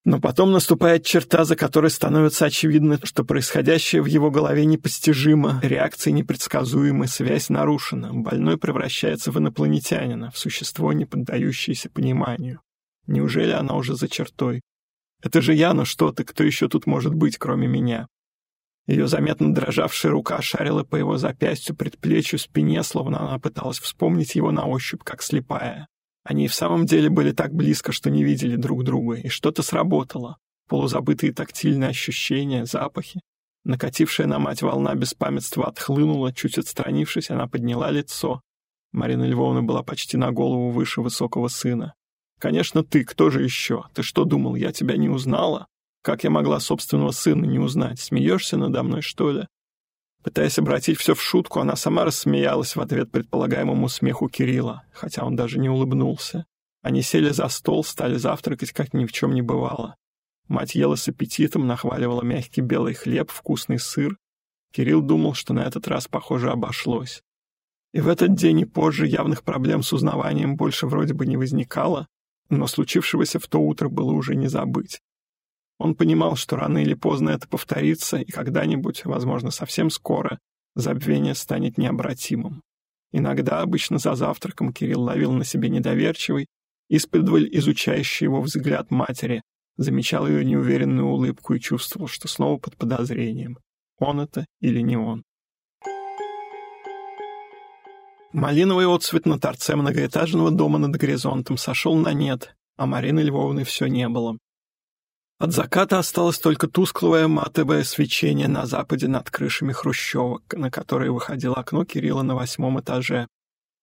Но потом наступает черта, за которой становится очевидно, что происходящее в его голове непостижимо, реакции непредсказуемы, связь нарушена, больной превращается в инопланетянина, в существо, не поддающееся пониманию. Неужели она уже за чертой? Это же я, но что ты, кто еще тут может быть, кроме меня? Ее заметно дрожавшая рука шарила по его запястью, предплечью, спине, словно она пыталась вспомнить его на ощупь, как слепая. Они и в самом деле были так близко, что не видели друг друга, и что-то сработало. Полузабытые тактильные ощущения, запахи. Накатившая на мать волна беспамятства отхлынула, чуть отстранившись, она подняла лицо. Марина Львовна была почти на голову выше высокого сына. «Конечно ты, кто же еще? Ты что думал, я тебя не узнала? Как я могла собственного сына не узнать? Смеешься надо мной, что ли?» Пытаясь обратить все в шутку, она сама рассмеялась в ответ предполагаемому смеху Кирилла, хотя он даже не улыбнулся. Они сели за стол, стали завтракать, как ни в чем не бывало. Мать ела с аппетитом, нахваливала мягкий белый хлеб, вкусный сыр. Кирилл думал, что на этот раз, похоже, обошлось. И в этот день и позже явных проблем с узнаванием больше вроде бы не возникало, но случившегося в то утро было уже не забыть. Он понимал, что рано или поздно это повторится, и когда-нибудь, возможно, совсем скоро, забвение станет необратимым. Иногда, обычно за завтраком, Кирилл ловил на себе недоверчивый, исподволь изучающий его взгляд матери, замечал ее неуверенную улыбку и чувствовал, что снова под подозрением. Он это или не он. Малиновый отцвет на торце многоэтажного дома над горизонтом сошел на нет, а Марины Львовны все не было. От заката осталось только тусклое матовое свечение на западе над крышами хрущевок, на которые выходило окно Кирилла на восьмом этаже.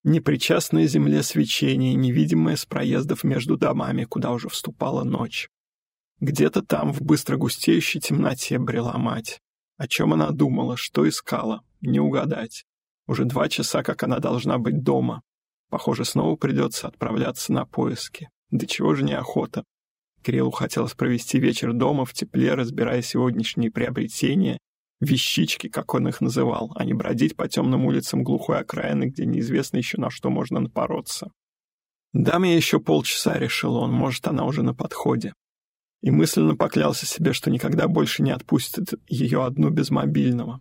Непричастное земле свечение, невидимое с проездов между домами, куда уже вступала ночь. Где-то там, в быстро густеющей темноте, брела мать. О чем она думала, что искала, не угадать. Уже два часа, как она должна быть дома. Похоже, снова придется отправляться на поиски. Да чего же неохота. Кириллу хотелось провести вечер дома в тепле, разбирая сегодняшние приобретения, вещички, как он их называл, а не бродить по темным улицам глухой окраины, где неизвестно еще на что можно напороться. «Дам я еще полчаса», — решил он, — «может, она уже на подходе». И мысленно поклялся себе, что никогда больше не отпустит ее одну без мобильного.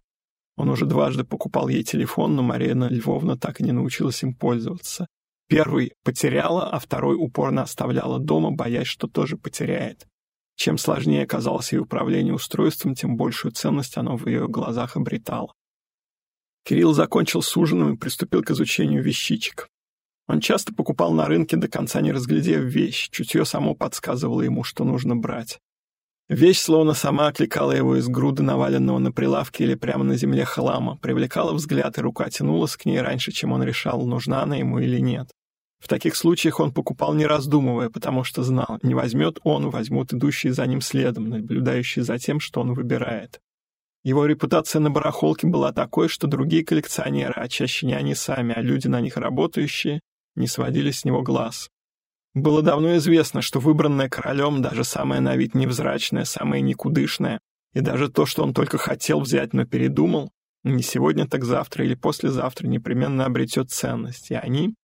Он уже дважды покупал ей телефон, но Марина Львовна так и не научилась им пользоваться. Первый потеряла, а второй упорно оставляла дома, боясь, что тоже потеряет. Чем сложнее оказалось ей управление устройством, тем большую ценность оно в ее глазах обретало. Кирилл закончил с ужином и приступил к изучению вещичек. Он часто покупал на рынке, до конца не разглядев вещь, чутье само подсказывало ему, что нужно брать. Вещь словно сама окликала его из груды, наваленного на прилавке или прямо на земле хлама, привлекала взгляд, и рука тянулась к ней раньше, чем он решал, нужна она ему или нет. В таких случаях он покупал не раздумывая, потому что знал, не возьмет он, возьмут идущие за ним следом, наблюдающие за тем, что он выбирает. Его репутация на барахолке была такой, что другие коллекционеры, а чаще не они сами, а люди на них работающие, не сводили с него глаз. Было давно известно, что выбранное королем даже самое на вид невзрачное, самое никудышное, и даже то, что он только хотел взять, но передумал, не сегодня, так завтра или послезавтра непременно обретет ценность, и они,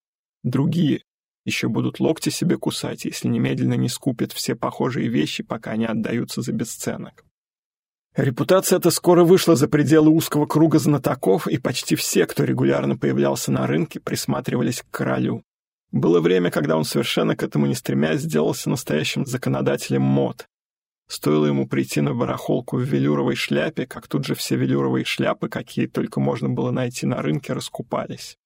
другие, еще будут локти себе кусать, если немедленно не скупят все похожие вещи, пока не отдаются за бесценок. Репутация эта скоро вышла за пределы узкого круга знатоков, и почти все, кто регулярно появлялся на рынке, присматривались к королю. Было время, когда он совершенно к этому не стремясь сделался настоящим законодателем мод. Стоило ему прийти на барахолку в велюровой шляпе, как тут же все велюровые шляпы, какие только можно было найти на рынке, раскупались.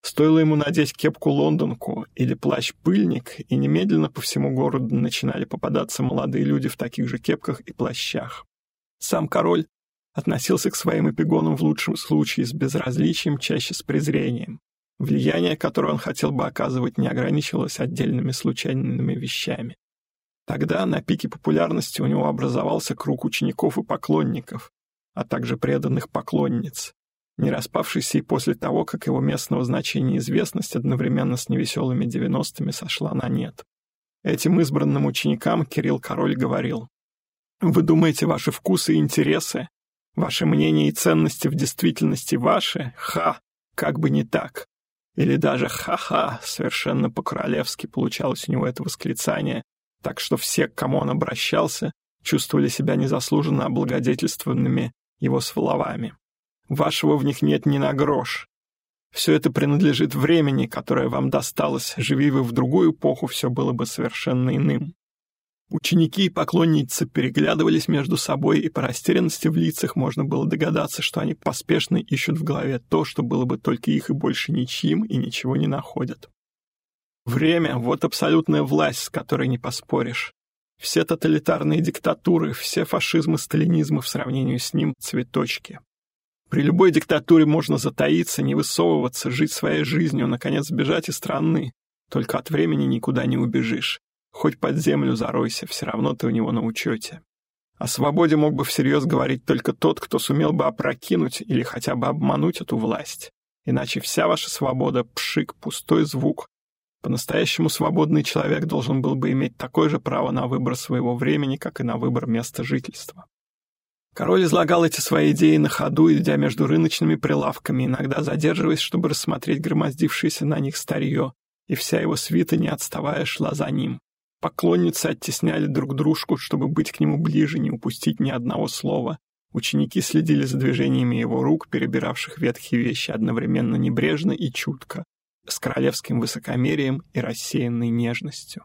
Стоило ему надеть кепку-лондонку или плащ-пыльник, и немедленно по всему городу начинали попадаться молодые люди в таких же кепках и плащах. Сам король относился к своим эпигонам в лучшем случае с безразличием, чаще с презрением. Влияние, которое он хотел бы оказывать, не ограничивалось отдельными случайными вещами. Тогда на пике популярности у него образовался круг учеников и поклонников, а также преданных поклонниц, не распавшийся и после того, как его местного значения известность одновременно с невеселыми девяностыми сошла на нет. Этим избранным ученикам Кирилл Король говорил, «Вы думаете, ваши вкусы и интересы, ваши мнения и ценности в действительности ваши? Ха! Как бы не так. Или даже «ха-ха» совершенно по-королевски получалось у него это восклицание, так что все, к кому он обращался, чувствовали себя незаслуженно облагодетельствованными его словами. Вашего в них нет ни на грош. Все это принадлежит времени, которое вам досталось. Живи вы в другую эпоху, все было бы совершенно иным. Ученики и поклонницы переглядывались между собой, и по растерянности в лицах можно было догадаться, что они поспешно ищут в голове то, что было бы только их и больше ничьим, и ничего не находят. Время — вот абсолютная власть, с которой не поспоришь. Все тоталитарные диктатуры, все фашизмы, сталинизмы в сравнении с ним — цветочки. При любой диктатуре можно затаиться, не высовываться, жить своей жизнью, наконец сбежать из страны. Только от времени никуда не убежишь. Хоть под землю заройся, все равно ты у него на учете. О свободе мог бы всерьез говорить только тот, кто сумел бы опрокинуть или хотя бы обмануть эту власть. Иначе вся ваша свобода — пшик, пустой звук. По-настоящему свободный человек должен был бы иметь такое же право на выбор своего времени, как и на выбор места жительства. Король излагал эти свои идеи на ходу, идя между рыночными прилавками, иногда задерживаясь, чтобы рассмотреть громоздившееся на них старье, и вся его свита, не отставая, шла за ним. Поклонницы оттесняли друг дружку, чтобы быть к нему ближе, не упустить ни одного слова. Ученики следили за движениями его рук, перебиравших ветхие вещи одновременно небрежно и чутко, с королевским высокомерием и рассеянной нежностью.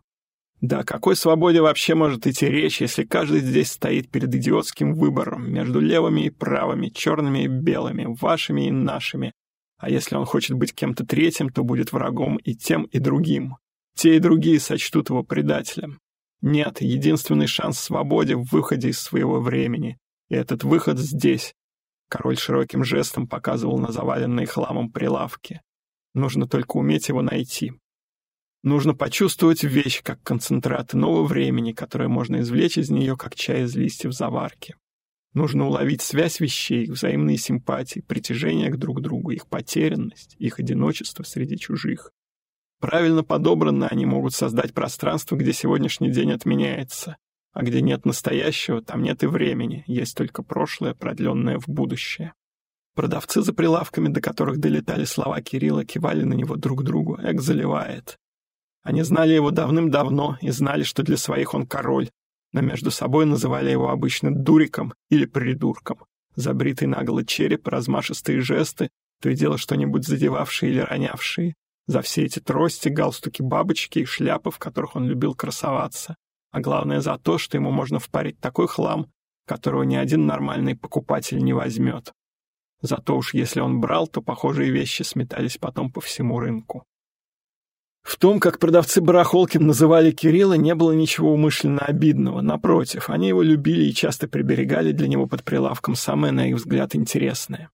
Да, о какой свободе вообще может идти речь, если каждый здесь стоит перед идиотским выбором между левыми и правыми, черными и белыми, вашими и нашими. А если он хочет быть кем-то третьим, то будет врагом и тем, и другим. Те и другие сочтут его предателем. Нет, единственный шанс свободе в выходе из своего времени. И этот выход здесь. Король широким жестом показывал на заваленные хламом прилавки. Нужно только уметь его найти. Нужно почувствовать вещь, как концентрат нового времени, которое можно извлечь из нее, как чай из листьев заварки. Нужно уловить связь вещей, взаимные симпатии, притяжение к друг другу, их потерянность, их одиночество среди чужих. Правильно подобранно они могут создать пространство, где сегодняшний день отменяется, а где нет настоящего, там нет и времени, есть только прошлое, продленное в будущее. Продавцы за прилавками, до которых долетали слова Кирилла, кивали на него друг другу, эк заливает. Они знали его давным-давно и знали, что для своих он король, но между собой называли его обычно дуриком или придурком. Забритый наголо череп, размашистые жесты, то и дело что-нибудь задевавшие или ронявшие, за все эти трости, галстуки, бабочки и шляпы, в которых он любил красоваться. А главное за то, что ему можно впарить такой хлам, которого ни один нормальный покупатель не возьмет. Зато уж если он брал, то похожие вещи сметались потом по всему рынку. В том, как продавцы барахолки называли Кирилла, не было ничего умышленно обидного. Напротив, они его любили и часто приберегали для него под прилавком самое, на их взгляд, интересное.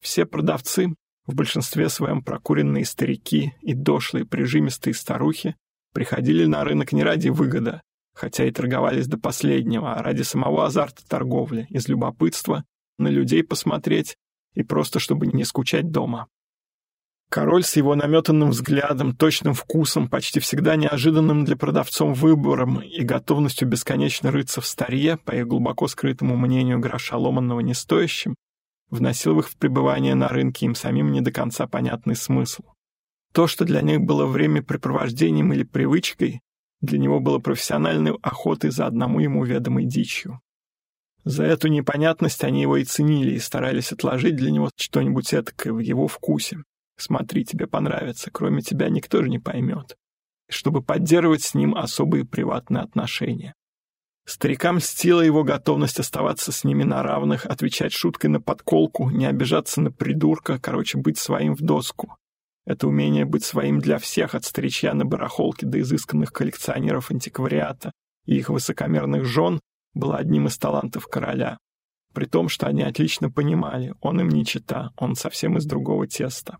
Все продавцы, в большинстве своем прокуренные старики и дошлые прижимистые старухи приходили на рынок не ради выгода, хотя и торговались до последнего, а ради самого азарта торговли, из любопытства, на людей посмотреть и просто чтобы не скучать дома. Король с его наметанным взглядом, точным вкусом, почти всегда неожиданным для продавцов выбором и готовностью бесконечно рыться в старье, по их глубоко скрытому мнению гроша ломанного не стоящим, вносил в их пребывание на рынке им самим не до конца понятный смысл. То, что для них было времяпрепровождением или привычкой, для него было профессиональной охотой за одному ему ведомой дичью. За эту непонятность они его и ценили, и старались отложить для него что-нибудь этакое в его вкусе. Смотри, тебе понравится, кроме тебя никто же не поймет. Чтобы поддерживать с ним особые приватные отношения. Старикам стила его готовность оставаться с ними на равных, отвечать шуткой на подколку, не обижаться на придурка, короче, быть своим в доску. Это умение быть своим для всех, от старичья на барахолке до изысканных коллекционеров антиквариата и их высокомерных жен, было одним из талантов короля. При том, что они отлично понимали, он им не чита, он совсем из другого теста.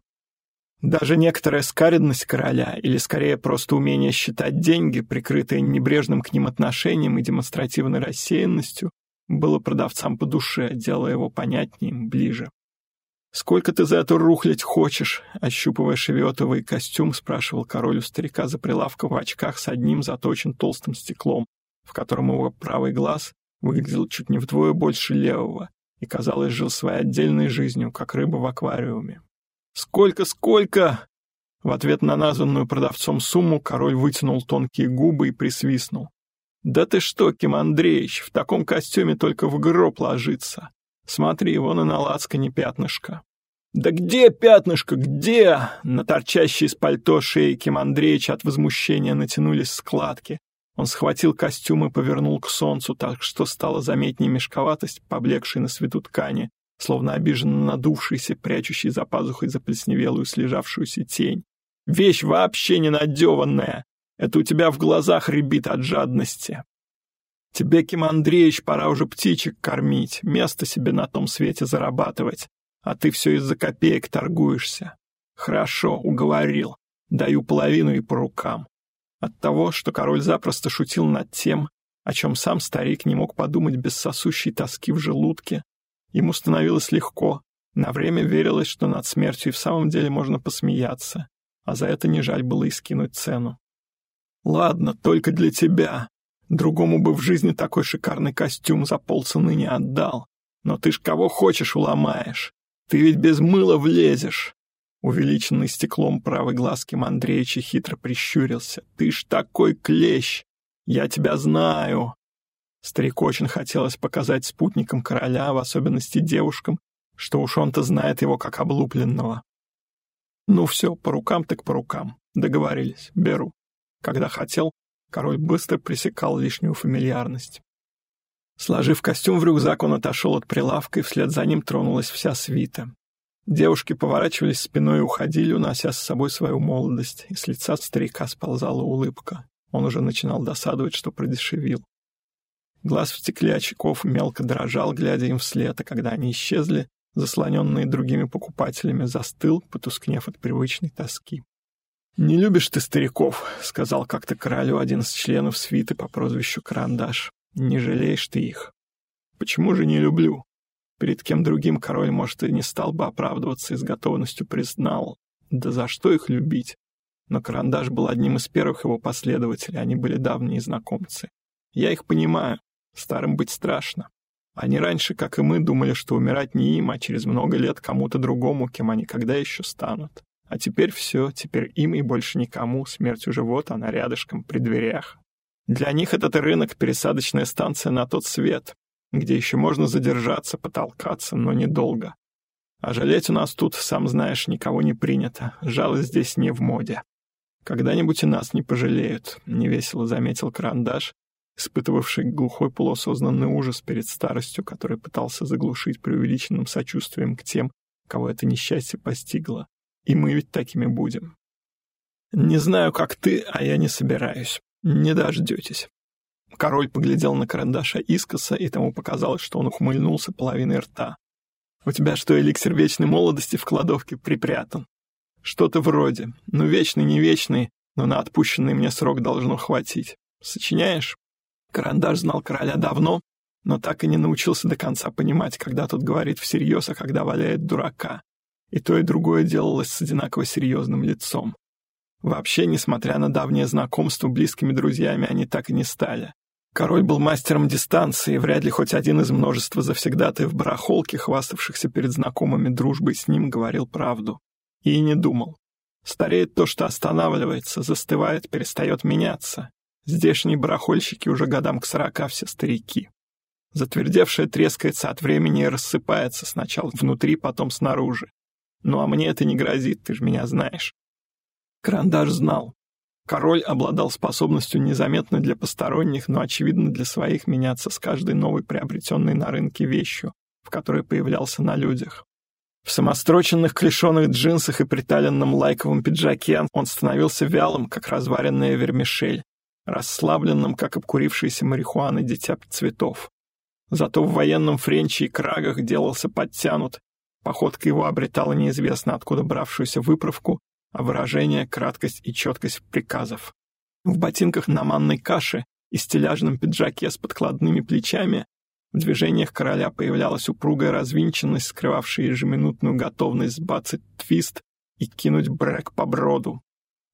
Даже некоторая скаридность короля, или скорее просто умение считать деньги, прикрытое небрежным к ним отношением и демонстративной рассеянностью, было продавцам по душе, делая его понятнее, ближе. «Сколько ты за эту рухлядь хочешь?» — ощупывая шевиотовый костюм, спрашивал король у старика за прилавка в очках с одним заточен толстым стеклом, в котором его правый глаз выглядел чуть не вдвое больше левого и, казалось, жил своей отдельной жизнью, как рыба в аквариуме. «Сколько, сколько?» В ответ на названную продавцом сумму король вытянул тонкие губы и присвистнул. «Да ты что, Ким Андреевич, в таком костюме только в гроб ложиться. Смотри, вон и на лацкане пятнышко». «Да где пятнышко, где?» На торчащей из пальто шеи Ким Андреевич от возмущения натянулись складки. Он схватил костюм и повернул к солнцу, так что стала заметнее мешковатость, поблекшей на свету ткани, словно обиженно надувшийся, прячущий за пазухой заплесневелую слежавшуюся тень. Вещь вообще не надеванная. Это у тебя в глазах рябит от жадности. Тебе, Ким Андреевич, пора уже птичек кормить, место себе на том свете зарабатывать, а ты все из-за копеек торгуешься. Хорошо, уговорил. Даю половину и по рукам. От того, что король запросто шутил над тем, о чем сам старик не мог подумать без сосущей тоски в желудке, ему становилось легко, на время верилось, что над смертью и в самом деле можно посмеяться а за это не жаль было и скинуть цену. Ладно, только для тебя. Другому бы в жизни такой шикарный костюм за полцены не отдал. Но ты ж кого хочешь уломаешь. Ты ведь без мыла влезешь. Увеличенный стеклом правый глаз Ким Андреевича хитро прищурился. Ты ж такой клещ! Я тебя знаю! Старик очень хотелось показать спутникам короля, в особенности девушкам, что уж он-то знает его как облупленного. Ну все, по рукам так по рукам. Договорились, беру. Когда хотел, король быстро пресекал лишнюю фамильярность. Сложив костюм в рюкзак, он отошел от прилавка, и вслед за ним тронулась вся свита. Девушки поворачивались спиной и уходили, унося с собой свою молодость, и с лица старика сползала улыбка. Он уже начинал досадовать, что продешевил. Глаз в стекле очков мелко дрожал, глядя им вслед, а когда они исчезли, заслоненный другими покупателями, застыл, потускнев от привычной тоски. «Не любишь ты стариков», — сказал как-то королю один из членов свиты по прозвищу Карандаш. «Не жалеешь ты их». «Почему же не люблю?» Перед кем другим король, может, и не стал бы оправдываться и с готовностью признал. Да за что их любить? Но Карандаш был одним из первых его последователей, они были давние знакомцы. Я их понимаю, старым быть страшно. Они раньше, как и мы, думали, что умирать не им, а через много лет кому-то другому, кем они когда еще станут. А теперь все, теперь им и больше никому, смерть уже вот она рядышком, при дверях. Для них этот рынок — пересадочная станция на тот свет, где еще можно задержаться, потолкаться, но недолго. А жалеть у нас тут, сам знаешь, никого не принято, жалость здесь не в моде. Когда-нибудь и нас не пожалеют, — невесело заметил Карандаш, испытывавший глухой полуосознанный ужас перед старостью, который пытался заглушить преувеличенным сочувствием к тем, кого это несчастье постигло. И мы ведь такими будем. Не знаю, как ты, а я не собираюсь. Не дождетесь. Король поглядел на карандаша искоса, и тому показалось, что он ухмыльнулся половиной рта. «У тебя что, эликсир вечной молодости в кладовке припрятан?» «Что-то вроде. Ну, вечный, не вечный, но на отпущенный мне срок должно хватить. Сочиняешь?» Карандаш знал короля давно, но так и не научился до конца понимать, когда тот говорит всерьез, а когда валяет дурака. И то, и другое делалось с одинаково серьезным лицом. Вообще, несмотря на давнее знакомство, близкими друзьями они так и не стали. Король был мастером дистанции, вряд ли хоть один из множества завсегдатаев барахолки, хваставшихся перед знакомыми дружбой с ним, говорил правду. И не думал. Стареет то, что останавливается, застывает, перестает меняться. Здешние барахольщики уже годам к сорока все старики. Затвердевшее трескается от времени и рассыпается сначала внутри, потом снаружи. Ну а мне это не грозит, ты же меня знаешь. Карандаш знал. Король обладал способностью незаметно для посторонних, но очевидно для своих меняться с каждой новой приобретенной на рынке вещью, в которой появлялся на людях. В самостроченных клешеных джинсах и приталенном лайковом пиджаке он становился вялым, как разваренная вермишель, расслабленным, как обкурившийся марихуаны дитя цветов. Зато в военном френче и крагах делался подтянут, походка его обретала неизвестно откуда бравшуюся выправку, а выражение, краткость и четкость приказов. В ботинках на манной каше и стиляжном пиджаке с подкладными плечами в движениях короля появлялась упругая развинченность, скрывавшая ежеминутную готовность сбацать твист и кинуть брэк по броду.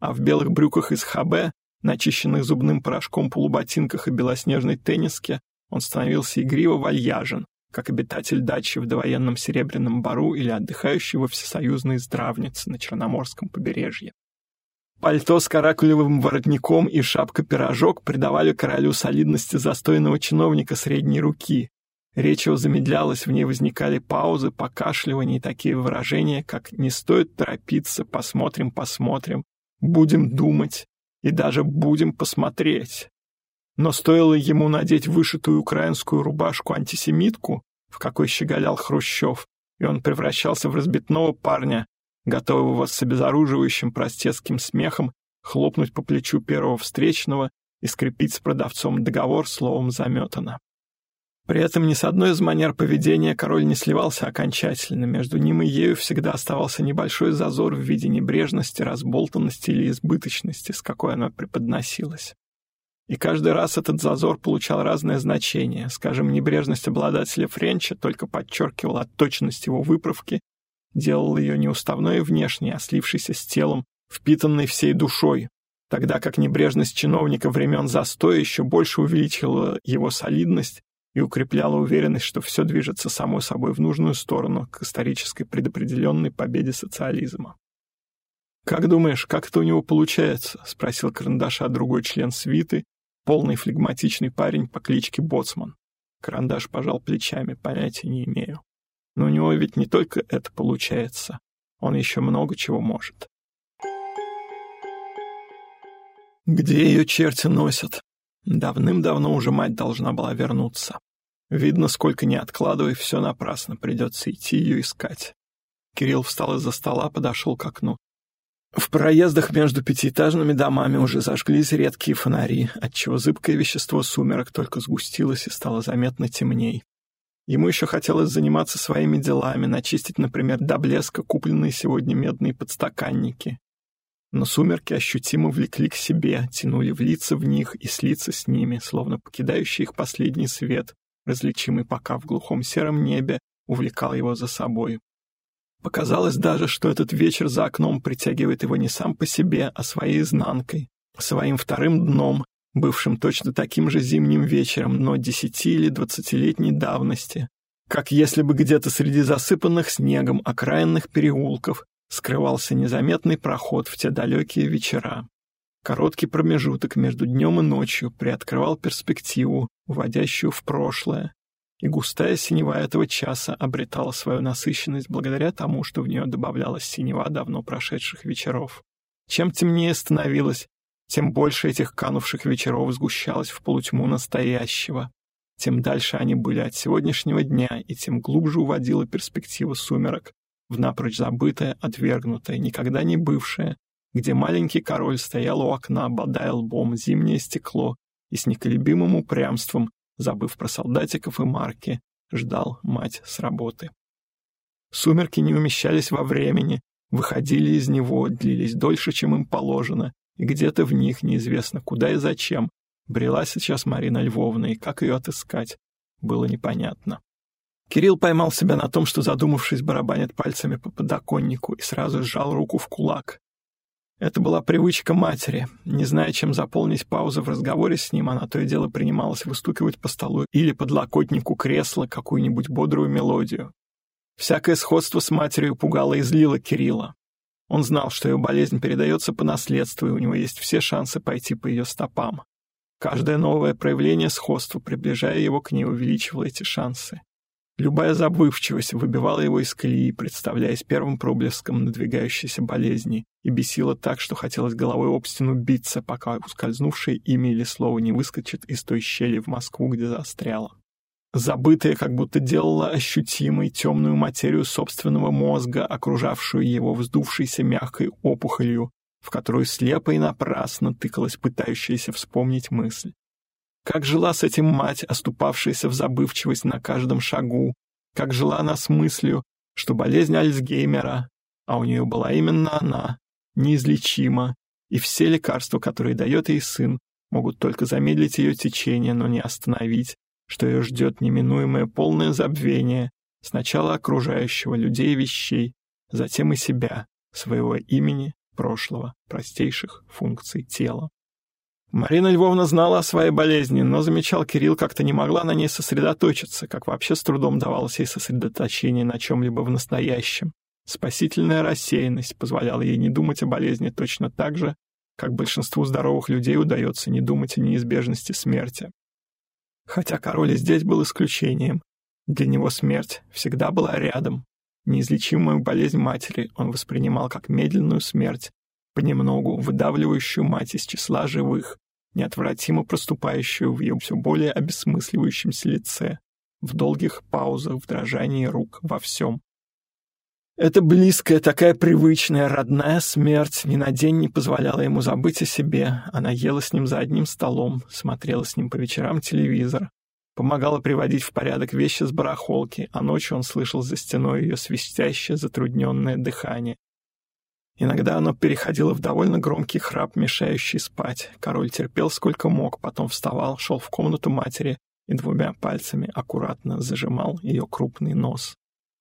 А в белых брюках из хабе начищенных зубным порошком полуботинках и белоснежной тенниске, он становился игриво вальяжен, как обитатель дачи в довоенном Серебряном Бару или отдыхающий во всесоюзной здравнице на Черноморском побережье. Пальто с каракулевым воротником и шапка-пирожок придавали королю солидности застойного чиновника средней руки. Речь его замедлялась, в ней возникали паузы, покашливания и такие выражения, как «не стоит торопиться», «посмотрим, посмотрим», «будем думать» и даже «будем посмотреть». Но стоило ему надеть вышитую украинскую рубашку-антисемитку, в какой щеголял Хрущев, и он превращался в разбитного парня, готового с обезоруживающим простецким смехом хлопнуть по плечу первого встречного и скрепить с продавцом договор словом заметано. При этом ни с одной из манер поведения король не сливался окончательно, между ним и ею всегда оставался небольшой зазор в виде небрежности, разболтанности или избыточности, с какой она преподносилась. И каждый раз этот зазор получал разное значение. Скажем, небрежность обладателя Френча только подчеркивала точность его выправки, делала ее неуставной и внешней, а слившейся с телом, впитанной всей душой, тогда как небрежность чиновника времен застоя еще больше увеличила его солидность и укрепляла уверенность, что все движется само собой в нужную сторону к исторической предопределенной победе социализма. «Как думаешь, как это у него получается?» — спросил карандаша другой член свиты, полный флегматичный парень по кличке Боцман. Карандаш пожал плечами, понятия не имею. Но у него ведь не только это получается, он еще много чего может. Где ее черти носят? Давным-давно уже мать должна была вернуться. Видно, сколько не откладывай, все напрасно, придется идти ее искать. Кирилл встал из-за стола, подошел к окну. В проездах между пятиэтажными домами уже зажглись редкие фонари, отчего зыбкое вещество сумерок только сгустилось и стало заметно темней. Ему еще хотелось заниматься своими делами, начистить, например, до блеска купленные сегодня медные подстаканники. Но сумерки ощутимо влекли к себе, тянули влиться в них и слиться с ними, словно покидающий их последний свет, различимый пока в глухом сером небе, увлекал его за собой. Показалось даже, что этот вечер за окном притягивает его не сам по себе, а своей изнанкой, своим вторым дном, бывшим точно таким же зимним вечером, но десяти- или двадцатилетней давности, как если бы где-то среди засыпанных снегом окраинных переулков скрывался незаметный проход в те далекие вечера. Короткий промежуток между днем и ночью приоткрывал перспективу, уводящую в прошлое, и густая синева этого часа обретала свою насыщенность благодаря тому, что в нее добавлялась синева давно прошедших вечеров. Чем темнее становилось, тем больше этих канувших вечеров сгущалось в полутьму настоящего. Тем дальше они были от сегодняшнего дня, и тем глубже уводила перспектива сумерок, в напрочь забытое, отвергнутое, никогда не бывшее, где маленький король стоял у окна, бодая лбом зимнее стекло и с неколебимым упрямством забыв про солдатиков и марки, ждал мать с работы. Сумерки не умещались во времени, выходили из него, длились дольше, чем им положено, и где-то в них, неизвестно куда и зачем, брела сейчас Марина Львовна, и как ее отыскать, было непонятно. Кирилл поймал себя на том, что, задумавшись, барабанит пальцами по подоконнику и сразу сжал руку в кулак. Это была привычка матери. Не зная, чем заполнить паузу в разговоре с ним, она то и дело принималась выстукивать по столу или подлокотнику кресла какую-нибудь бодрую мелодию. Всякое сходство с матерью пугало и злило Кирилла. Он знал, что ее болезнь передается по наследству, и у него есть все шансы пойти по ее стопам. Каждое новое проявление сходства, приближая его к ней, увеличивало эти шансы. Любая забывчивость выбивала его из колеи, представляясь первым проблеском надвигающейся болезни, и бесила так, что хотелось головой об стену биться, пока ускользнувшее имя или слово не выскочит из той щели в Москву, где застряло. Забытое как будто делало ощутимой темную материю собственного мозга, окружавшую его вздувшейся мягкой опухолью, в которую слепо и напрасно тыкалась пытающаяся вспомнить мысль. Как жила с этим мать, оступавшаяся в забывчивость на каждом шагу, как жила она с мыслью, что болезнь Альцгеймера, а у нее была именно она, неизлечима, и все лекарства, которые дает ей сын, могут только замедлить ее течение, но не остановить, что ее ждет неминуемое полное забвение сначала окружающего людей и вещей, затем и себя, своего имени, прошлого, простейших функций тела. Марина Львовна знала о своей болезни, но, замечал Кирилл, как-то не могла на ней сосредоточиться, как вообще с трудом давалось ей сосредоточение на чем-либо в настоящем. Спасительная рассеянность позволяла ей не думать о болезни точно так же, как большинству здоровых людей удается не думать о неизбежности смерти. Хотя король и здесь был исключением, для него смерть всегда была рядом. Неизлечимую болезнь матери он воспринимал как медленную смерть, понемногу выдавливающую мать из числа живых, неотвратимо проступающую в ее все более обесмысливающемся лице, в долгих паузах, в дрожании рук, во всем. Эта близкая, такая привычная, родная смерть ни на день не позволяла ему забыть о себе. Она ела с ним за одним столом, смотрела с ним по вечерам телевизор, помогала приводить в порядок вещи с барахолки, а ночью он слышал за стеной ее свистящее, затрудненное дыхание. Иногда оно переходило в довольно громкий храп, мешающий спать. Король терпел сколько мог, потом вставал, шел в комнату матери и двумя пальцами аккуратно зажимал ее крупный нос.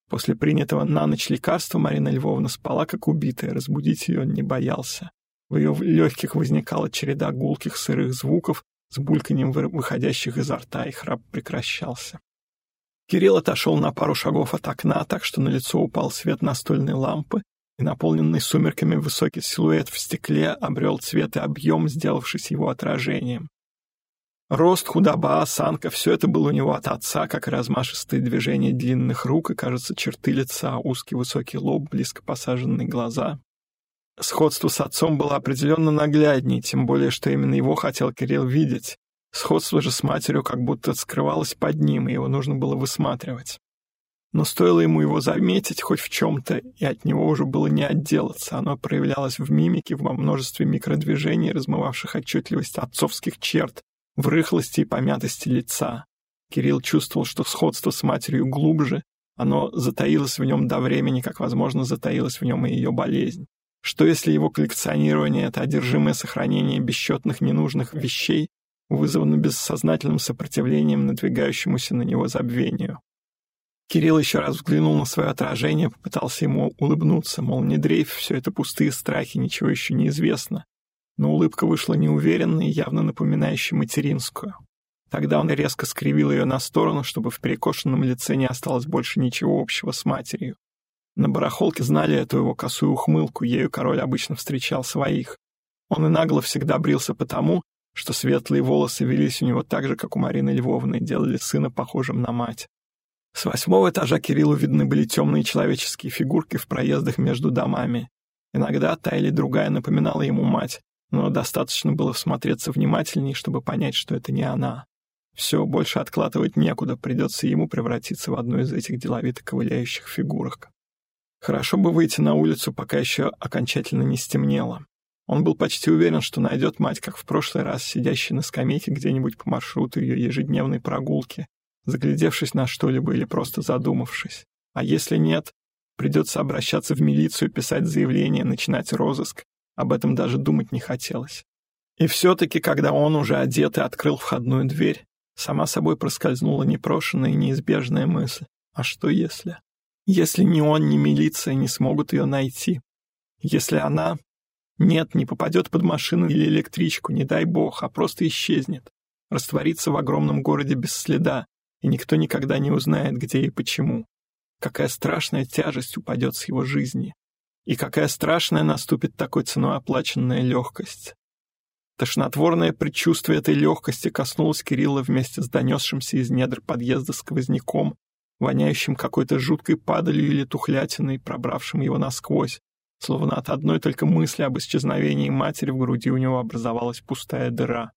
После принятого на ночь лекарства Марина Львовна спала как убитая, разбудить ее не боялся. В ее легких возникала череда гулких сырых звуков с бульканьем выходящих изо рта, и храп прекращался. Кирилл отошел на пару шагов от окна, так что на лицо упал свет настольной лампы, и наполненный сумерками высокий силуэт в стекле обрел цвет и объем, сделавшись его отражением. Рост, худоба, осанка — все это было у него от отца, как размашистые движения длинных рук и, кажется, черты лица, узкий высокий лоб, близко посаженные глаза. Сходство с отцом было определенно наглядней, тем более, что именно его хотел Кирилл видеть. Сходство же с матерью как будто скрывалось под ним, и его нужно было высматривать. Но стоило ему его заметить хоть в чем-то, и от него уже было не отделаться. Оно проявлялось в мимике, во множестве микродвижений, размывавших отчетливость отцовских черт, в рыхлости и помятости лица. Кирилл чувствовал, что сходство с матерью глубже, оно затаилось в нем до времени, как, возможно, затаилась в нем и ее болезнь. Что если его коллекционирование — это одержимое сохранение бесчетных ненужных вещей, вызвано бессознательным сопротивлением надвигающемуся на него забвению? Кирилл еще раз взглянул на свое отражение, попытался ему улыбнуться, мол, не дрейф, все это пустые страхи, ничего еще не известно но улыбка вышла неуверенной, явно напоминающей материнскую. Тогда он резко скривил ее на сторону, чтобы в перекошенном лице не осталось больше ничего общего с матерью. На барахолке знали эту его косую ухмылку, ею король обычно встречал своих. Он и нагло всегда брился потому, что светлые волосы велись у него так же, как у Марины Львовны, делали сына похожим на мать. С восьмого этажа Кириллу видны были темные человеческие фигурки в проездах между домами. Иногда та или другая напоминала ему мать, но достаточно было всмотреться внимательнее, чтобы понять, что это не она. Все, больше откладывать некуда, придется ему превратиться в одну из этих деловито ковыляющих фигурок. Хорошо бы выйти на улицу, пока еще окончательно не стемнело. Он был почти уверен, что найдет мать, как в прошлый раз, сидящей на скамейке где-нибудь по маршруту ее ежедневной прогулки, заглядевшись на что-либо или просто задумавшись. А если нет, придется обращаться в милицию, писать заявление, начинать розыск, об этом даже думать не хотелось. И все-таки, когда он уже одет и открыл входную дверь, сама собой проскользнула непрошенная и неизбежная мысль. А что если? Если ни он, ни милиция не смогут ее найти? Если она... Нет, не попадет под машину или электричку, не дай бог, а просто исчезнет. Растворится в огромном городе без следа, и никто никогда не узнает, где и почему. Какая страшная тяжесть упадет с его жизни. И какая страшная наступит такой ценой оплаченная легкость. Тошнотворное предчувствие этой легкости коснулось Кирилла вместе с донесшимся из недр подъезда сквозняком, воняющим какой-то жуткой падалью или тухлятиной, пробравшим его насквозь, словно от одной только мысли об исчезновении матери в груди у него образовалась пустая дыра.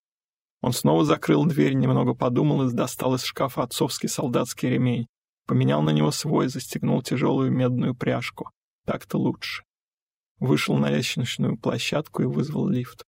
Он снова закрыл дверь, немного подумал и достал из шкафа отцовский солдатский ремень, поменял на него свой, застегнул тяжелую медную пряжку. Так-то лучше. Вышел на лестничную площадку и вызвал лифт.